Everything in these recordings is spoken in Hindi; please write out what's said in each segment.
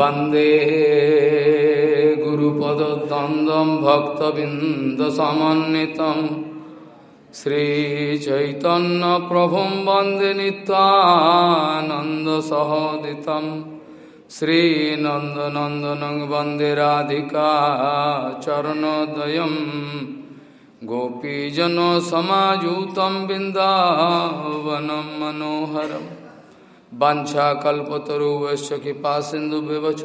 वंदे गुरुपदद्वन्द्वं भक्तबिन्दसमन्वितं श्रीचैतन्यप्रभुं वंदे नित्वानन्दसहोदितं श्रीनन्दनन्दनं वंदे राधिका चरणोदयं गोपीजनसमायुतं बिन्दावनं मनोहरम् वंशाकल्पतरुवश्च कृपा सिंधु व्यवच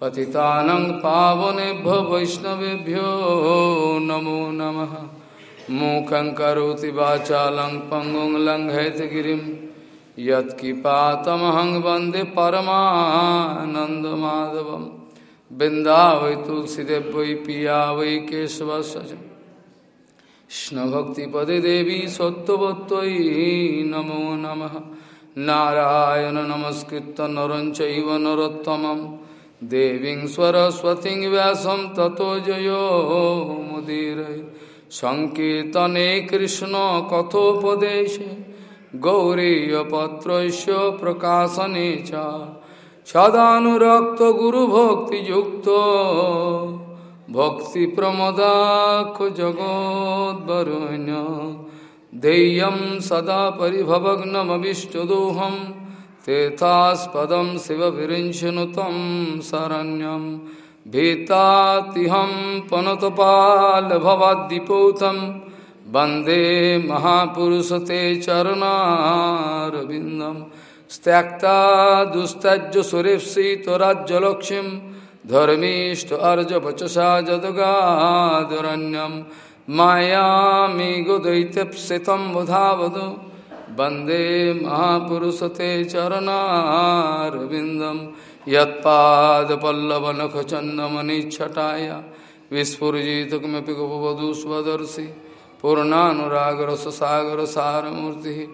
पतितानं पावनेभ्य वैष्णवेभ्यो नमो नमः। मूकं करोति वाचालं पङ्गुं लङ्घयतगिरिं यत्किपातमहं वंदे परमानन्दमाधवं बिन्दावै तुलसीदेव वै पिया वै केशवस्य कृष्णभक्तिपदे देवी सत्त्ववत्त्वयि नमो नमः। नारायण नमस्कृत नर चैव नरोत्तमं। देवीं सरस्वतीं व्यासं ततो जयो मुदीरये। सङ्कीर्तने कृष्णकथोपदेशे गौरीयपत्रस्य प्रकाशने च। सदानुरक्तगुरुभक्तियुक्तो भक्तिप्रमदाख जगोद्वरुण्य देय्यं सदा परिभवग्नमविष्टदोहं तेथास्पदं शिवविरिञ्चनु तं शरण्यं। भीतातिहं पनतपालभवाद्दिपूतं वंदे महापुरुषते चरणारविन्दं। त्यक्ता दुस्तज्य सुरेप्सितराज्यलक्ष्मीं धर्मीष्ट अर्जवचसा जदगादरण्यम् मायामेघदैत्यप्सितं वधावद वंदे महापुरुषते चरणारविन्दं। यत्पादपल्लवनखचन्दमनिच्छटाय। विस्फुरिजितकिमपि गोपवधू स्वदर्शि पूर्णानुरागरससागरसारमूर्तिः।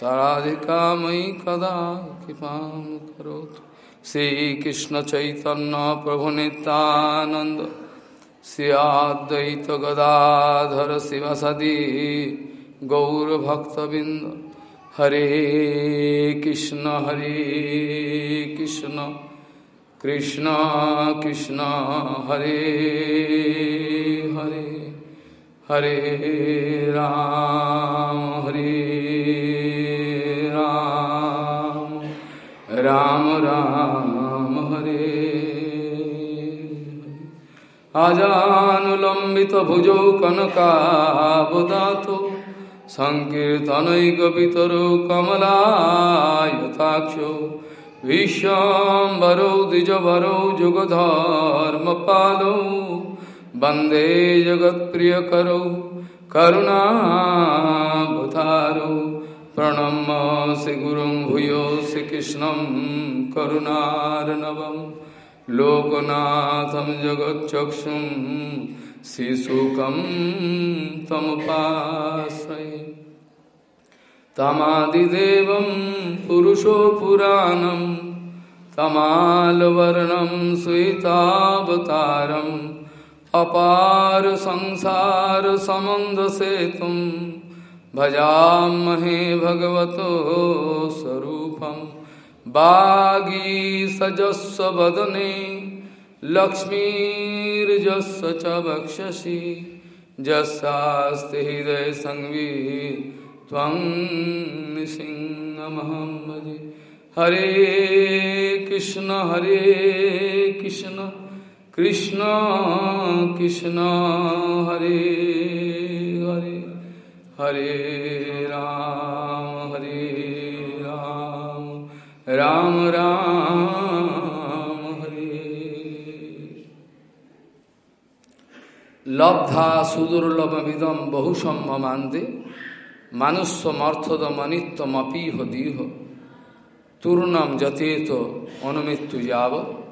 साराधिका मयि कदा कृपां करोतु। श्रीकृष्णचैतन्यप्रभुनितानन्द सियाद्वैत गदाधर शिव सदी गौरभक्तबिंद हरे कृष्ण हरे कृष्ण कृष्ण कृष्ण, हरे हरे हरे राम हरे राम राम राम। हरे अजानुलम्बितभुजौ कनकावदातो सङ्कीर्तनैकपितरो कमलायताक्षो विश्वाम्बरौ द्विजवरौ जुगधर्मपालौ, वंदे जगत्प्रियकरौ करुणावतारौ प्रणम्य श्रीगुरुं भूयो श्रीकृष्णं करुणार्णवम्। लोकनाथं जगच्चक्षुं शिशुकं तमुपाश्रये तमादिदेवं पुरुषो पुराणं तमालवर्णं श्वेतावतारम् अपार संसारसमन्दसेतुं भजामहे भगवतो स्वरूपम्। बागीसजस्व वदने लक्ष्मीजस्व च वक्षसि जस्यास्ति हृदय संवी त्वं सिंहमहं भजे हरे कृष्ण हरे कृष्ण कृष्ण कृष्ण, हरे हरे हरे राम। राम राम, हरे। लब्धा सुदुर्लभमिदम बहुसम्भमान्ते मनुष्यमर्थदमनित्यमपीह दीह। तूर्णम जतेत अनुमृत्यु जाव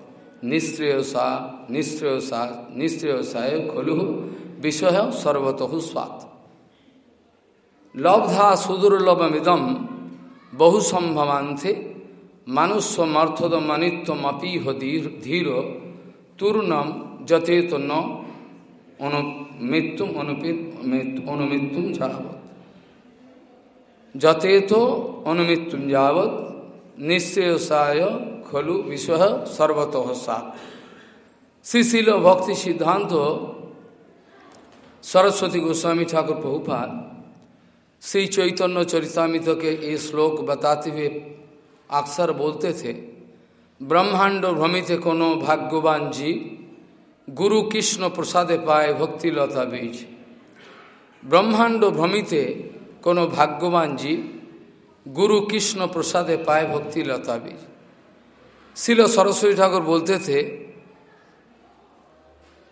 निश्रेयसा निश्रेयसा निश्रेयसाय खलु। विषय, सर्वतः स्वात्। लब्धा सुदुर्लभमिदम बहुसम्भवान्ते मनुष्यमर्थद मनित्वमपीह धीर तूर्णम जतेत न अनुमृत्युम जावत। जतेतो अनुमृत्युम जावत निश्चयसाय खलु विश्व सर्वतः सात। श्री भक्ति सिद्धांत सरस्वती गोस्वामी ठाकुर प्रभुपाल श्री चैतन्य चरितामित के ये श्लोक बताते हुए अक्सर बोलते थे, ब्रह्मांड भ्रमित कोनो भाग्यवान जी गुरु कृष्ण प्रसादे पाए भक्ति लता बीज। ब्रह्मांड भ्रमिते कोनो भाग्यवान जी गुरु कृष्ण प्रसादे पाए भक्ति लता बीज। शिल सरस्वती ठाकुर बोलते थे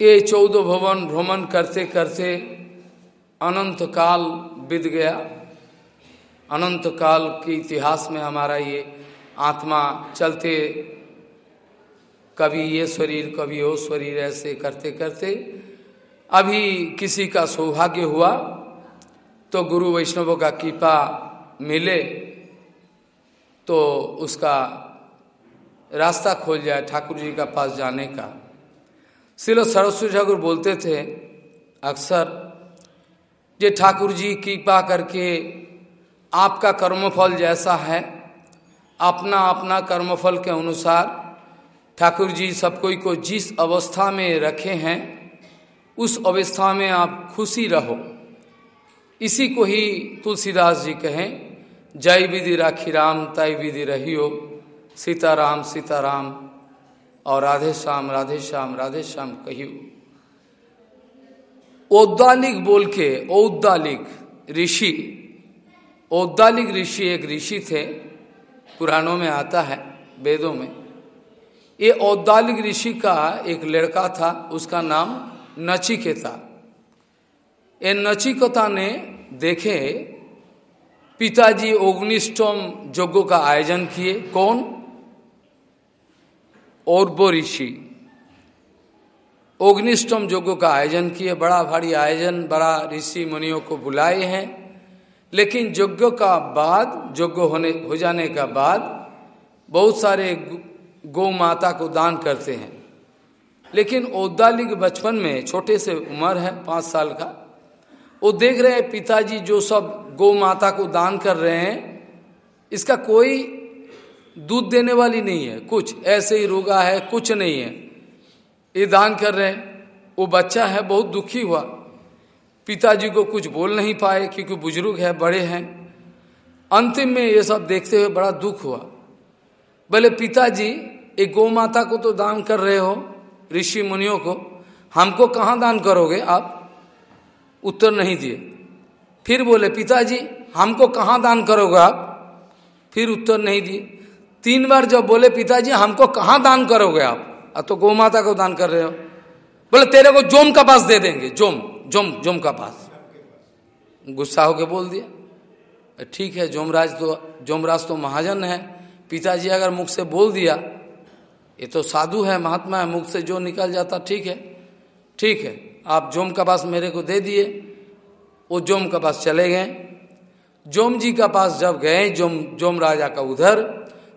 ये चौदह भवन भ्रमण करते करते अनंत काल बीत गया। अनंत काल के इतिहास में हमारा ये आत्मा चलते, कभी ये शरीर, कभी वो शरीर, ऐसे करते करते, अभी किसी का सौभाग्य हुआ तो गुरु वैष्णवों का कृपा मिले तो उसका रास्ता खोल जाए ठाकुर जी का पास जाने का। शिल सरस्वती ठाकुर बोलते थे, अक्सर ये ठाकुर जी, कृपा करके आपका कर्मफल जैसा है अपना अपना कर्मफल के अनुसार ठाकुर जी सब कोई को जिस अवस्था में रखे हैं, उस अवस्था में आप खुशी रहो। इसी को ही तुलसीदास जी कहें, जय विधि राखी राम, तय विधि रहियो। सीताराम सीताराम, और राधे श्याम राधे श्याम राधे श्याम कहियो। औद्दालिक बोल के औद्दालिक ऋषि औद्दालिक ऋषि एक ऋषि थे पुराणों में आता है, वेदों में। ये औद्दालिक ऋषि का एक लड़का था, उसका नाम नचिकेता। ये नचिकता ने देखे, पिताजी ओग्निस्टोम यज्ञों का आयोजन किए, कौन? और वो ऋषि। अग्निष्टम योगों का आयोजन किए, बड़ा भारी आयोजन, बड़ा ऋषि मुनियों को बुलाए हैं। लेकिन यज्ञ का बाद, यज्ञ होने, हो जाने का बाद, बहुत सारे गौ माता को दान करते हैं। लेकिन औदालिक बचपन में, छोटे से उम्र है, पाँच साल का, वो देख रहे हैं पिताजी जो सब गौ माता को दान कर रहे हैं, इसका कोई दूध देने वाली नहीं है। कुछ ऐसे ही रोगा है, कुछ नहीं है। ये दान कर रहे हैं। वो बच्चा है, बहुत दुखी हुआ। पिताजी को कुछ बोल नहीं पाए क्योंकि बुज़ुर्ग है, बड़े हैं। अंतिम में ये सब देखते हुए बड़ा दुख हुआ। बोले, पिताजी, एक गौ माता को तो दान कर रहे हो, ऋषि मुनियों को। हमको कहाँ दान करोगे आप? उत्तर नहीं दिए। फिर बोले, पिताजी, हमको कहाँ दान करोगे आप? फिर उत्तर नहीं दिए। तीन बार जब बोले, पिताजी, हमको कहाँ दान करोगे आप? तो गौ माता को दान कर रहे हो। बोले, तेरे को जोम का पास दे देंगे, जोम। जोम जोम का पास। गुस्सा होके बोल दिया ठीक है, जोमराज तो जोमराज तो महाजन है। पिताजी अगर मुख से बोल दिया, ये तो साधु है, महात्मा है, मुख से जो निकल जाता, ठीक है ठीक है, आप जोम का पास मेरे को दे दिए। वो जोम का पास चले गए। जोम जी का पास जब गए, जोम जोम राजा का उधर,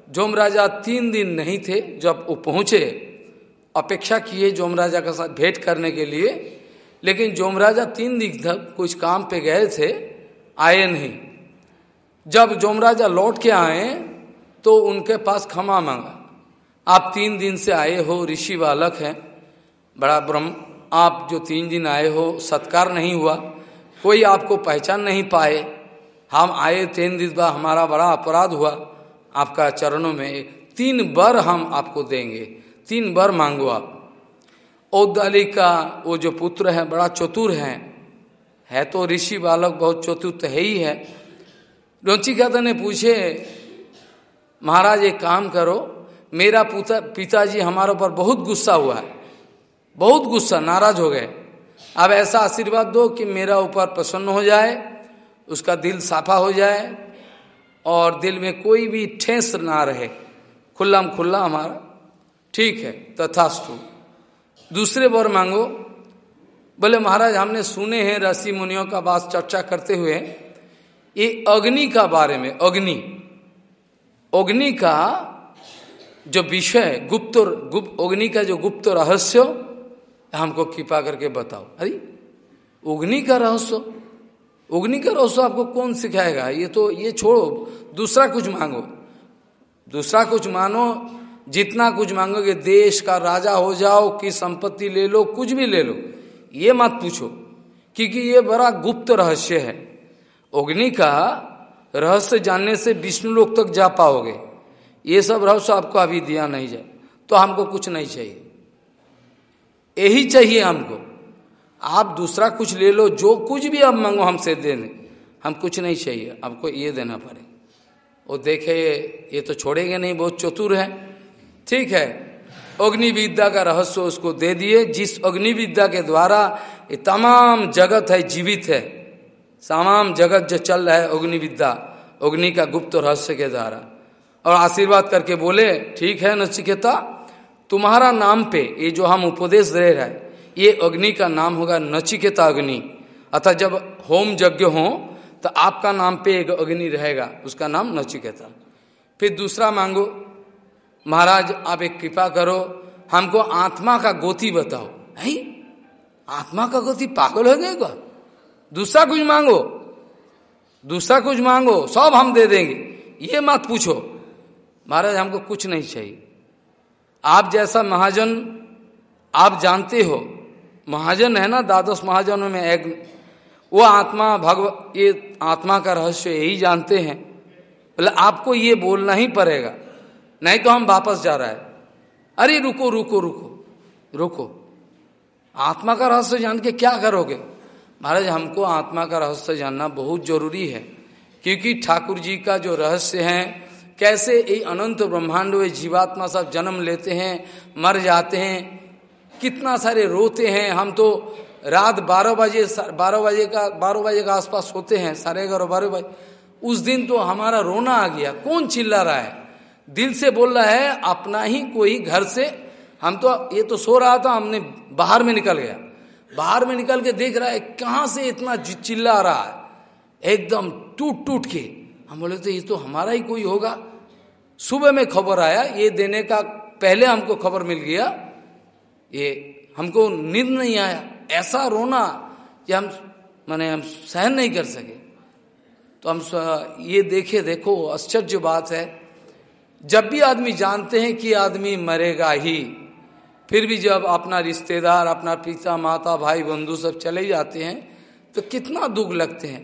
जोम राजा तीन दिन नहीं थे, जब वो पहुँचे, अपेक्षा किए जोम राजा का साथ भेंट करने के लिए लेकिन जोमराजा तीन दिन तक कुछ काम पे गए थे, आए नहीं। जब जोमराजा लौट के आए तो उनके पास क्षमा मांगा। आप तीन दिन से आए हो, ऋषि बालक हैं। बड़ा ब्रह्म, आप जो तीन दिन आए हो, सत्कार नहीं हुआ। कोई आपको पहचान नहीं पाए। हम आए तीन दिन बाद हमारा बड़ा अपराध हुआ। आपका चरणों में तीन बर हम आपको देंगे। तीन बर मांगो आप। औदाली का वो जो पुत्र है, बड़ा चतुर है। है तो ऋषि बालक बहुत चतुर तो है ही है। रोचिकाता ने पूछे, महाराज, एक काम करो, मेरा पुता पिताजी हमारे ऊपर बहुत गुस्सा हुआ है। बहुत गुस्सा, नाराज़ हो गए। अब ऐसा आशीर्वाद दो कि मेरा ऊपर प्रसन्न हो जाए, उसका दिल साफा हो जाए और दिल में कोई भी ठेस ना रहे। खुल्ला खुल्ला हमारा। ठीक है, तथास्तु। दूसरे वर मांगो। बोले, महाराज, हमने सुने हैं ऋषि मुनियों का बात चर्चा करते हुए। ये अग्नि का बारे में, अग्नि। अग्नि का जो विषय, गुप्त गुप्त, अग्नि का जो गुप्त रहस्य, हमको कृपा करके बताओ। अरे, अग्नि का रहस्य? अग्नि का रहस्य आपको कौन सिखाएगा? ये तो ये छोड़ो, दूसरा कुछ मांगो। दूसरा कुछ मानो जितना कुछ मांगोगे, देश का राजा हो जाओ, कि संपत्ति ले लो, कुछ भी ले लो। ये मत पूछो, क्योंकि ये बड़ा गुप्त रहस्य है। अग्नि का रहस्य जानने से विष्णु लोक तक जा पाओगे। ये सब रहस्य आपको अभी दिया नहीं जाए तो हमको कुछ नहीं चाहिए। यही चाहिए हमको। आप दूसरा कुछ ले लो, जो कुछ भी आप मांगो, हमसे देने हम कुछ नहीं चाहिए, आपको ये देना पड़े। वो देखे, ये तो छोड़ेंगे नहीं, बहुत चतुर है। ठीक है। अग्नि विद्या का रहस्य उसको दे दिए। जिस अग्नि विद्या के द्वारा ये तमाम जगत है, जीवित है, तमाम जगत जो चल रहा है अग्नि विद्या अग्नि का गुप्त रहस्य के द्वारा। और आशीर्वाद करके बोले, ठीक है नचिकेता, तुम्हारा नाम पे ये जो हम उपदेश दे रहे हैं, ये अग्नि का नाम होगा नचिकेता अग्नि। अर्थात जब होम यज्ञ हो तो आपका नाम पे एक अग्नि रहेगा, उसका नाम नचिकेता। फिर दूसरा मांगो महाराज, आप एक कृपा करो, हमको आत्मा का गोती बताओ। है? आत्मा का गोती पागल हो गएगा दूसरा कुछ मांगो। दूसरा कुछ मांगो, सब हम दे देंगे। ये मत पूछो। महाराज, हमको कुछ नहीं चाहिए। आप जैसा महाजन, आप जानते हो, महाजन है ना, द्वादश महाजनों में एक, वो आत्मा भगव, ये आत्मा का रहस्य यही जानते हैं। बोले, आपको ये बोलना ही पड़ेगा। नहीं तो हम वापस जा रहा है। अरे रुको रुको रुको रुको। आत्मा का रहस्य जान के क्या करोगे? महाराज, हमको आत्मा का रहस्य जानना बहुत ज़रूरी है, क्योंकि ठाकुर जी का जो रहस्य है, कैसे ये अनंत ब्रह्मांड में जीवात्मा सब जन्म लेते हैं, मर जाते हैं, कितना सारे रोते हैं। हम तो रात बारह बजे बारह बजे का, बारह बजे का आसपास होते हैं साढ़े ग्यारह बारह बजे। उस दिन तो हमारा रोना आ गया, कौन चिल्ला रहा है? दिल से बोल रहा है, अपना ही कोई घर से। हम तो ये तो सो रहा था, हमने बाहर में निकल गया। बाहर में निकल के देख रहा है, कहाँ से इतना चिल्ला रहा है। एकदम टूट टूट के। हम बोले तो ये तो हमारा ही कोई होगा। सुबह में खबर आया, ये देने का पहले हमको खबर मिल गया। ये हमको नींद नहीं आया। ऐसा रोना कि हम, मैंने हम सहन नहीं कर सके। तो हम ये देखे, देखो, आश्चर्य बात है। जब भी आदमी जानते हैं कि आदमी मरेगा ही, फिर भी जब अपना रिश्तेदार, अपना पिता, माता, भाई, बंधु सब चले जाते हैं तो कितना दुख लगते हैं।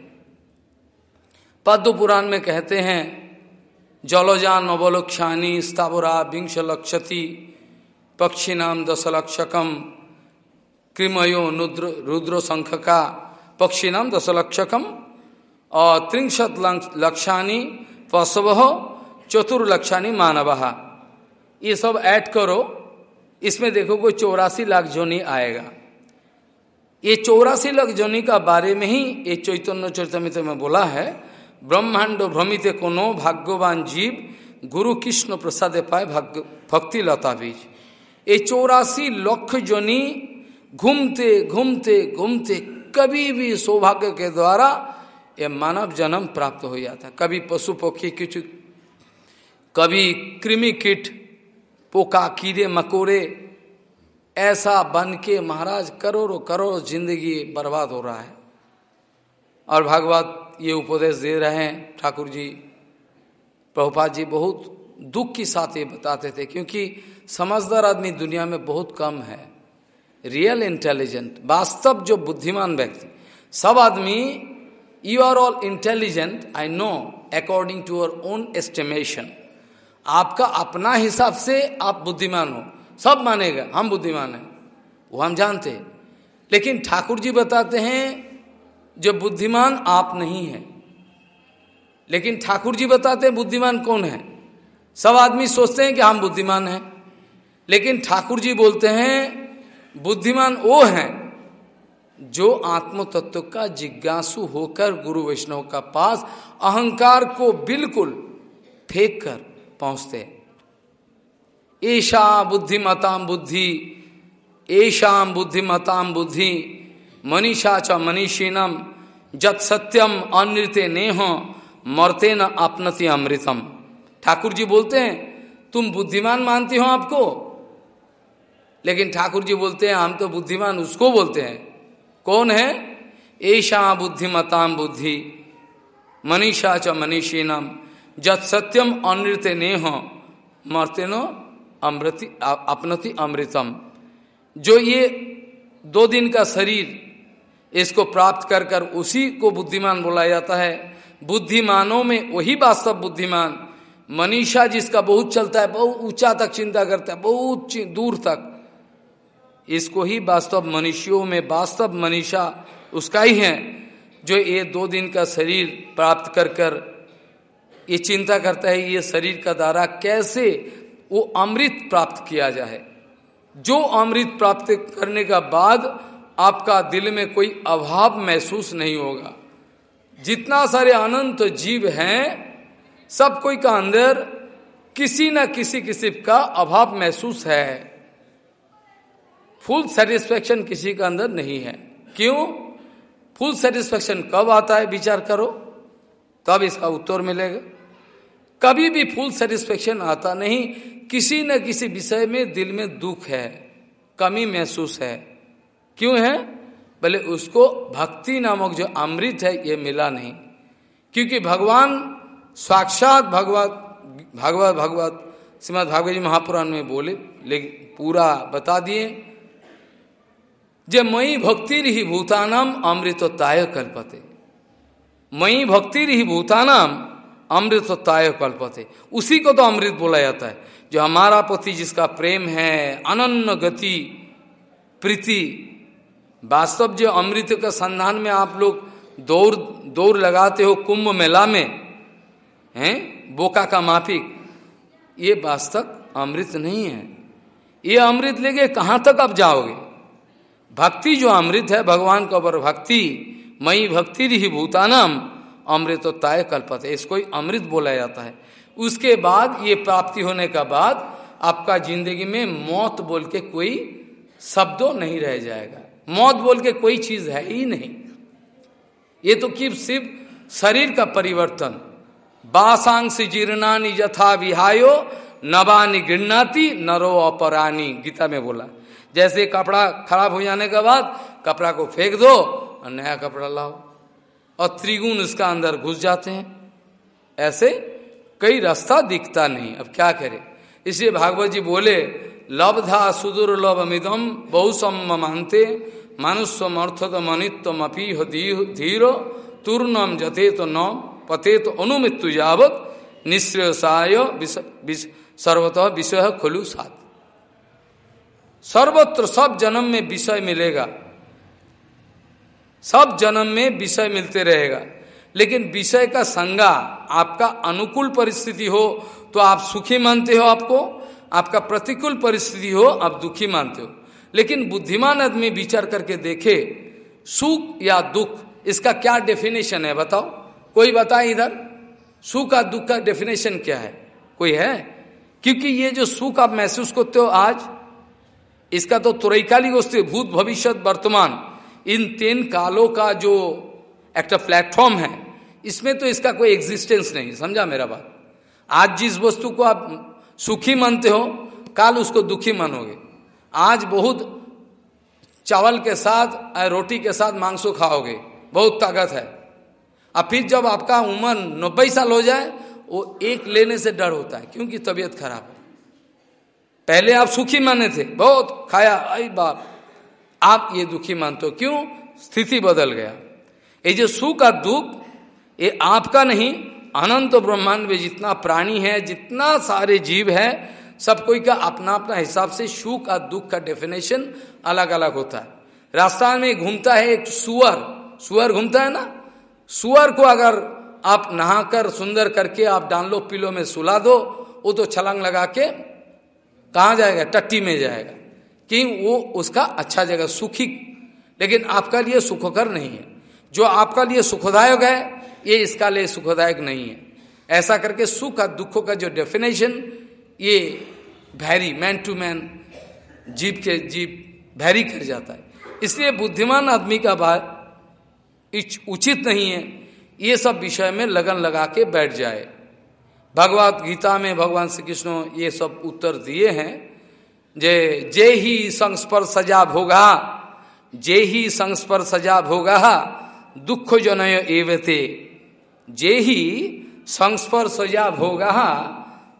पद्म पुराण में कहते हैं, जलोजान नवलोक्षानी स्थावरा विंश लक्षति पक्षी नाम दशलक्षकम कृमयो रुद्र रुद्र संख का पक्षी नाम दशलक्षकम और त्रिंशत लक्षानी पशव चतुर्लक्षानी मानव। ये सब ऐड करो, इसमें देखो कोई चौरासी लाख जोनी आएगा। ये चौरासी लाख जोनी का बारे में ही ये चैतन्य चरितमित में बोला है, ब्रह्मांड भ्रमित कोनो भाग्यवान जीव गुरु कृष्ण प्रसाद पाए भाग्य, भक्ति लता बीज। ये चौरासी लक्ष जोनी घूमते घूमते घूमते कभी भी सौभाग्य के द्वारा ये मानव जन्म प्राप्त हो जाता कभी पशु पक्षी कुछ कभी कृमि कीट, पोका, कीड़े, मकोड़े, ऐसा बन के महाराज करोड़ों करोड़ ज़िंदगी बर्बाद हो रहा है। और भागवत ये उपदेश दे रहे हैं, ठाकुर जी, प्रभुपाद जी बहुत दुख के साथ ये बताते थे, क्योंकि समझदार आदमी दुनिया में बहुत कम है। रियल इंटेलिजेंट, वास्तव जो बुद्धिमान व्यक्ति, सब आदमी you are all intelligent I know according to our own estimation आपका अपना हिसाब से आप बुद्धिमान हो। सब मानेगा, हम बुद्धिमान हैं। वो हम जानते हैं। लेकिन ठाकुर जी बताते हैं, जो बुद्धिमान आप नहीं है। लेकिन ठाकुर जी बताते हैं, बुद्धिमान कौन है? सब आदमी सोचते हैं कि हम बुद्धिमान हैं। लेकिन ठाकुर जी बोलते हैं, बुद्धिमान वो हैं, जो आत्म तत्व का जिज्ञासु होकर गुरु वैष्णव का पास अहंकार को बिल्कुल फेंक कर पहुँचते। ईशा बुद्धिमताम बुद्धि ऐशाम बुद्धिमताम बुद्धि, मनीषा च मनीषीनम, जत सत्यम अनृत्य नेह, मरते न अपनति अमृतम। ठाकुर जी बोलते हैं, तुम बुद्धिमान मानते हो आपको? लेकिन ठाकुर जी बोलते हैं, हम तो बुद्धिमान उसको बोलते हैं। कौन है? ऐशा बुद्धिमताम बुद्धि, मनीषा च मनीषीनम जत सत्यम अनृत्य नेह मरते नो अमृति अपनति अमृतम। जो ये दो दिन का शरीर, इसको प्राप्त कर कर उसी को बुद्धिमान बोला जाता है। बुद्धिमानों में वही वास्तव बुद्धिमान। मनीषा जिसका बहुत चलता है, बहुत ऊँचा तक चिंता करता है, बहुत दूर तक। इसको ही वास्तव मनुष्यों में, वास्तव मनीषा उसका ही है, जो ये दो दिन का शरीर प्राप्त कर कर ये चिंता करता है ये शरीर का द्वारा कैसे वो अमृत प्राप्त किया जाए। जो अमृत प्राप्त करने का बाद आपका दिल में कोई अभाव महसूस नहीं होगा। जितना सारे अनंत जीव हैं, सब कोई का अंदर किसी न किसी किसी का अभाव महसूस है। फुल सेटिस्फेक्शन किसी का अंदर नहीं है। क्यों? फुल सेटिस्फेक्शन कब आता है, विचार करो, तब इसका उत्तर मिलेगा। कभी भी फुल सेटिस्फेक्शन आता नहीं। किसी न किसी विषय में दिल में दुख है, कमी महसूस है। क्यों है? भले उसको भक्ति नामक जो अमृत है, ये मिला नहीं। क्योंकि भगवान साक्षात भगवत भगवत भगवत, श्रीमद भागवत जी महापुराण में बोले, लेकिन पूरा बता दिए। जे मई भक्ति रही भूतानाम अमृतोत्ताय कल्पते। मई भक्ति रही भूतानाम अमृतोत्ताय कल्पते। उसी को तो अमृत बोला जाता है। जो हमारा पति जिसका प्रेम है अनन्न गति, प्रीति, वास्तव जो अमृत का संधान में आप लोग दौड़ दौड़ लगाते हो कुंभ मेला में, हैं? बोका का माफिक ये वास्तव अमृत नहीं है। ये अमृत लेके कहाँ तक आप जाओगे? भक्ति जो अमृत है, भगवान का ऊपर भक्ति, मई भक्ति रही भूतानम। अमृतोत्ताय कल्पत है इसको अमृत बोला जाता है। उसके बाद, ये प्राप्ति होने का बाद, आपका ज़िंदगी में मौत बोल के कोई शब्दों नहीं रह जाएगा। मौत बोल के कोई चीज़ है ही नहीं। ये तो कि सिर्फ़ शरीर का परिवर्तन। बासांश जीर्णानी यथा विहायो नवानी गृणाती नरो अपरानी गीता में बोला। जैसे कपड़ा खराब हो जाने के बाद, कपड़ा को फेंक दो और नया कपड़ा लाओ। और त्रिगुण उसका अंदर घुस जाते हैं। ऐसे कई रास्ता दिखता नहीं। अब क्या करे? इसलिए भागवत जी बोले, लब्धा सुदूर लभ मिदम बहुसम मानते मनुष्य अर्थत मनित्व अपी धीरो तूर्णम जते तो न पते तो अनुमित्यु जावत निश्रेयसाय सर्वतः विषय खुलू सात सर्वत्र सब जन्म में विषय मिलेगा। सब जन्म में विषय मिलते रहेगा। लेकिन विषय का संगा आपका अनुकूल परिस्थिति हो तो आप सुखी मानते हो आपको, आपका प्रतिकूल परिस्थिति हो, आप दुखी मानते हो। लेकिन बुद्धिमान आदमी विचार करके देखे, सुख या दुख, इसका क्या डेफिनेशन है बताओ। कोई बताए इधर? सुख और दुख का डेफिनेशन क्या है? कोई है? क्योंकि ये जो सुख आप महसूस करते हो आज, इसका तो तुरैकालिक वस्तु भूत भविष्य, वर्तमान। इन तीन कालों का जो एक प्लेटफॉर्म है, इसमें तो इसका कोई एग्जिस्टेंस नहीं, समझा मेरा बात? आज जिस वस्तु को आप सुखी मानते हो, काल उसको दुखी मानोगे। आज बहुत चावल के साथ रोटी के साथ मांसो खाओगे, बहुत ताकत है। अब फिर जब आपका उम्र नब्बे साल हो जाए, वो एक लेने से डर होता है, क्योंकि तबीयत खराब है। पहले आप सुखी माने थे, बहुत खाया, आई बाप। आप ये दुखी मानते हो? क्यों? स्थिति बदल गया। ये जो सुख का दुख, ये आपका नहीं, अनंत ब्रह्मांड में जितना प्राणी है, जितना सारे जीव है, सब कोई का अपना अपना हिसाब से सुख और दुख का डेफिनेशन अलग अलग होता है। रास्ता में घूमता है एक सुअर। सुअर घूमता है ना? सुअर को अगर आप नहाकर, सुंदर करके आप डान लो पिलो में सुला दो, वो तो छलांग लगा के कहा जाएगा? टट्टी में जाएगा। कि वो उसका अच्छा जगह, सुखी। लेकिन आपका लिए सुखकर नहीं है। जो आपका लिए सुखदायक है, ये इसका लिए सुखदायक नहीं है। ऐसा करके सुख और दुखों का जो डेफिनेशन ये भैरी मैन टू मैन जीव के जीव भैरी कर जाता है। इसलिए बुद्धिमान आदमी का बात उचित नहीं है। ये सब विषय में लगन लगा के बैठ जाए। भगवत गीता में भगवान श्री कृष्ण ये सब उत्तर दिए हैं। जे जे ही संस्पर सजा भोगा, जे ही संस्पर सजा भोगा, दुख जनय एवते। जे ही संस्पर सजा भोगा,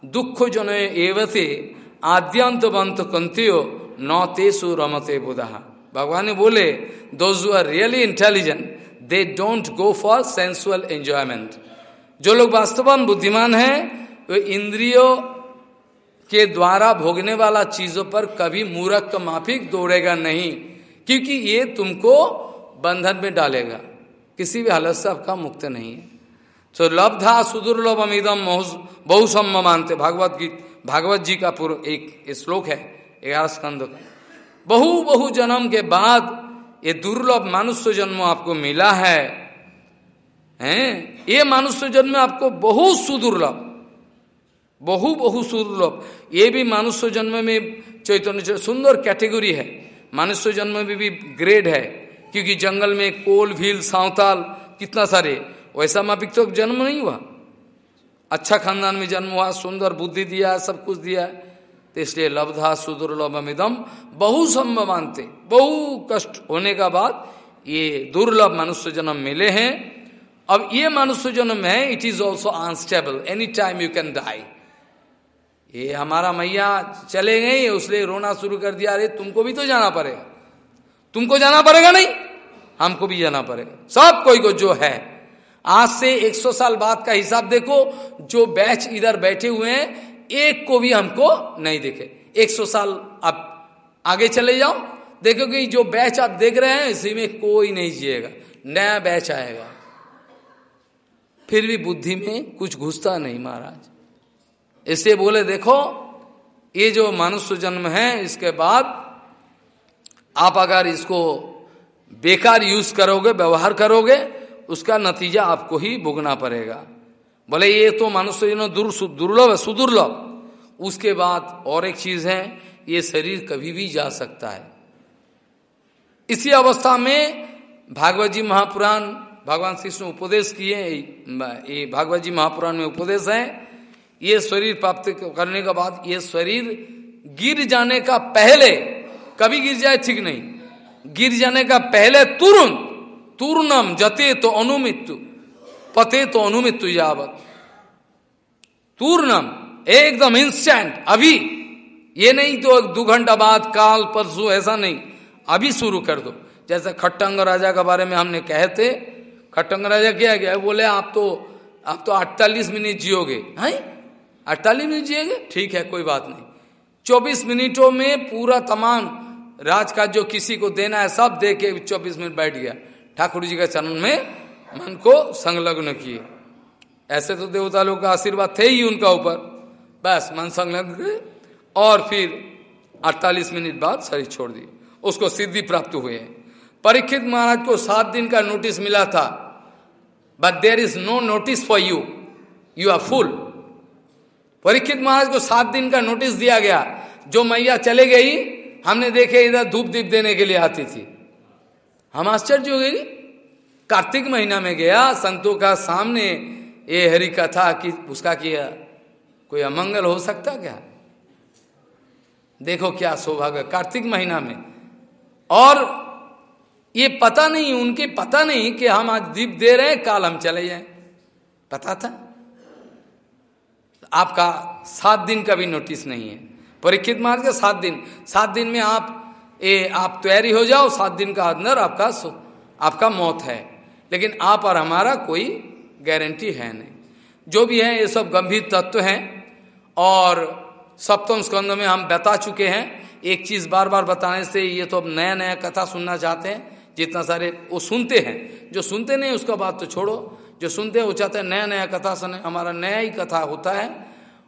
दुख जनय एवते। आद्यंत बंत कंतियो न तेसु रमते बुधा। भगवान ने बोले those are really intelligent they don't go for sensual enjoyment जो लोग वास्तवन बुद्धिमान है, वे इंद्रियों के द्वारा भोगने वाला चीज़ों पर कभी मूर्ख माफिक दौड़ेगा नहीं, क्योंकि ये तुमको बंधन में डालेगा। किसी भी हालत से आपका मुक्त नहीं है। तो लब्धा सुदुर्लभ अमिदम बहुसम मानते। भागवत गीत भागवत जी का पूर्व एक श्लोक है, ग्यारह स्कंद। का बहु बहु जन्म के बाद ये दुर्लभ मनुष्य जन्म आपको मिला है, हैं? ये मनुष्य जन्म आपको बहुत सुदुर्लभ। बहु बहु सुदुर्लभ ये भी मनुष्य जन्म में चैतन्य सुंदर कैटेगरी है। मनुष्य जन्म में भी ग्रेड है, क्योंकि जंगल में कोल, भील, सावताल, कितना सारे। वैसा मापिक तो जन्म नहीं हुआ। अच्छा खानदान में जन्म हुआ, सुंदर बुद्धि दिया, सब कुछ दिया। तो इसलिए लब्धा सुदुर्लभमिदम बहु संभव मानते बहु कष्ट होने का बाद ये दुर्लभ मनुष्य जन्म मिले हैं। अब ये मनुष्य जन्म है it is also unstable any time you can die ये हमारा मैया चले गए उसने रोना शुरू कर दिया, अरे, तुमको भी तो जाना पड़ेगा तुमको जाना पड़ेगा नहीं? हमको भी जाना पड़ेगा सब कोई को जो है। आज से 100 साल बाद का हिसाब देखो, जो बैच इधर बैठे हुए हैं, एक को भी हमको नहीं देखे। 100 साल आप आगे चले जाओ, देखो कि जो बैच आप देख रहे हैं, इसी में कोई नहीं जिएगा। नया बैच आएगा। फिर भी बुद्धि में कुछ घुसता नहीं महाराज। इसलिए बोले, देखो, ये जो मनुष्य जन्म है, इसके बाद आप अगर इसको बेकार यूज़ करोगे, व्यवहार करोगे, उसका नतीजा आपको ही भोगना पड़ेगा। बोले, ये तो मनुष्य जन्म दुर्लभ है, सुदुर्लभ। उसके बाद और एक चीज़ है, ये शरीर कभी भी जा सकता है। इसी अवस्था में भागवत जी महापुराण, भगवान कृष्ण उपदेश किए ये भागवत जी महापुराण में उपदेश है ये शरीर प्राप्त करने के बाद ये शरीर गिर जाने का पहले, कभी गिर जाए ठीक नहीं। गिर जाने का पहले तुरंत तूर्णम जते तो अनुमित्यु पते तो अनुमित्यु यावत। तूर्णम एकदम इंस्टेंट अभी। ये नहीं तो दो घंटा बाद, काल, परसों, ऐसा नहीं। अभी शुरू कर दो। जैसे खट्टंग राजा के बारे में हमने कहे थे, खट्टंग राजा क्या गया बोले, आप तो आप तो अड़तालीस मिनट जियोगे, हैं? अड़तालीस मिनट जिएगे? ठीक है, कोई बात नहीं। चौबीस मिनटों में पूरा तमाम राज का जो किसी को देना है, सब दे के चौबीस मिनट बैठ गया। ठाकुर जी के चरण में मन को संलग्न किए। ऐसे तो देवता लोग का आशीर्वाद थे ही उनका ऊपर। बस, मन संलग्न और फिर 48 मिनट बाद शरीर छोड़ दिए। उसको सिद्धि प्राप्त हुए। परीक्षित महाराज को सात दिन का नोटिस मिला था। But there is no notice for you you are full Parikshit Maharaj को सात दिन का नोटिस दिया गया। जो मैया चले गई, हमने देखे इधर धूप दीप देने के लिए आती थी। हम आश्चर्य हो गई कार्तिक महीना में गया, संतों का सामने ये हरि कथा कि, उसका किया। कोई अमंगल हो सकता क्या? देखो क्या सौभाग्य, कार्तिक महीना में। और ये पता नहीं, उनके पता नहीं कि हम आज दीप दे रहे हैं, काल हम चले जाए। पता था? आपका सात दिन का भी नोटिस नहीं है। परीक्षित मार्ग का सात दिन। सात दिन में आप, ए, आप तैयारी हो जाओ, सात दिन का अंदर आपका आपका मौत है। लेकिन आप और हमारा कोई गारंटी है नहीं। जो भी है, ये सब गंभीर तत्व हैं और सप्तम स्कंद में हम बता चुके हैं। एक चीज़ बार बार बताने से ये तो अब नया नया कथा सुनना चाहते हैं। जितना सारे वो सुनते हैं। जो सुनते नहीं, उसका बात तो छोड़ो। जो सुनते हैं, वो चाहते हैं नया नया कथा सुने। हमारा नया ही कथा होता है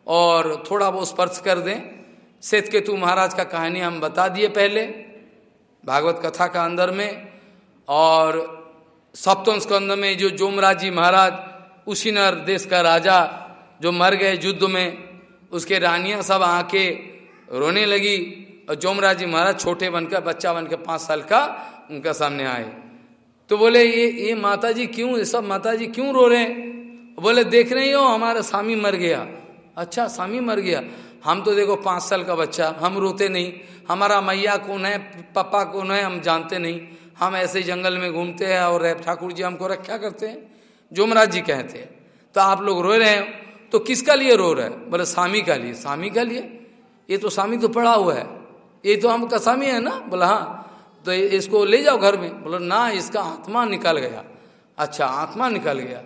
और थोड़ा वो स्पर्श कर दें। सेत केतु महाराज का कहानी हम बता दिए पहले, भागवत कथा का अंदर में और सप्तम स्कंद में जो जोमराजी महाराज उसीनर देश का राजा, जो मर गए युद्ध में, उसके रानियाँ सब आके रोने लगी और जोमराजी महाराज छोटे बनकर, बच्चा बनकर पाँच साल का उनका सामने आए। तो बोले, ये ये माता जी क्यों, ये सब माता जी क्यों रो रहे हैं? बोले, देख रही हो, हमारा स्वामी मर गया। अच्छा स्वामी मर गया? हम तो देखो, पाँच साल का बच्चा, हम रोते नहीं। हमारा मैया कौन है, पापा कौन है, हम जानते नहीं। हम ऐसे जंगल में घूमते हैं और ठाकुर जी हमको रक्षा करते हैं जोमराज जी कहते हैं। तो आप लोग रो रहे हैं तो किसका लिए रो रहे हैं? बोले स्वामी का लिए। स्वामी का लिए? ये तो स्वामी तो पड़ा हुआ है। ये तो हमका स्वामी है ना? बोला हाँ। तो इसको ले जाओ घर में। बोलो ना इसका आत्मा निकल गया। अच्छा आत्मा निकल गया।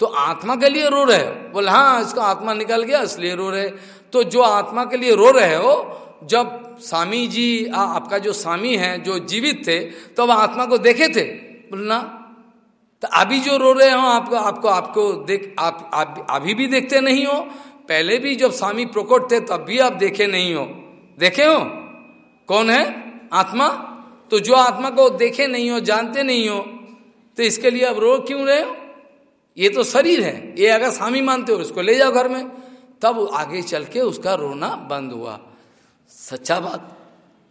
तो आत्मा के लिए रो रहे हो? बोले हाँ इसका आत्मा निकल गया इसलिए रो रहे। तो जो आत्मा के लिए रो रहे हो जब स्वामी जी आ, आपका जो स्वामी है जो जीवित थे तो अब आत्मा को देखे थे? बोलना तो अभी जो रो रहे हो आपको आपको आपको देख आप, आप अभी भी देखते नहीं हो? पहले भी जब स्वामी प्रकट थे तब भी आप देखे नहीं हो? देखे हो? कौन है? आत्मा? तो जो आत्मा को देखे नहीं हो, जानते नहीं हो तो इसके लिए अब रो क्यों रहे हो? ये तो शरीर है। ये अगर स्वामी मानते हो, उसको ले जाओ घर में। तब आगे चल के उसका रोना बंद हुआ। सच्चा बात,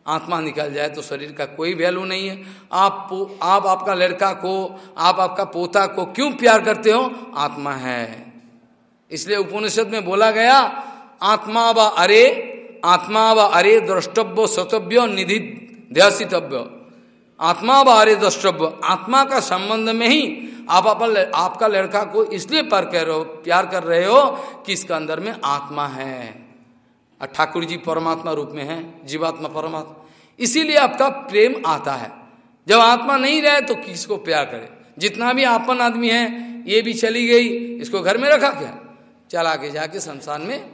आत्मा निकल जाए तो शरीर का कोई वैल्यू नहीं है। आप आप आपका लड़का को, आप आपका पोता को क्यों प्यार करते हो? आत्मा है। इसलिए उपनिषद में बोला गया, आत्मा व अरे, आत्मा व अरे द्रष्टव्य सतव्य निधि ध्यासितव्य। आत्मा बारे द्रष्टव्य आत्मा का संबंध में ही आप अपन आपका लड़का को इसलिए पर कह रहे हो प्यार कर रहे हो कि इसका अंदर में आत्मा है। और ठाकुर जी परमात्मा रूप में है, जीवात्मा परमात्मा। इसीलिए आपका प्रेम आता है। जब आत्मा नहीं रहे तो किसको प्यार करे। जितना भी आपन आदमी है, ये भी चली गई, इसको घर में रखा क्या? चला के जाके संसार में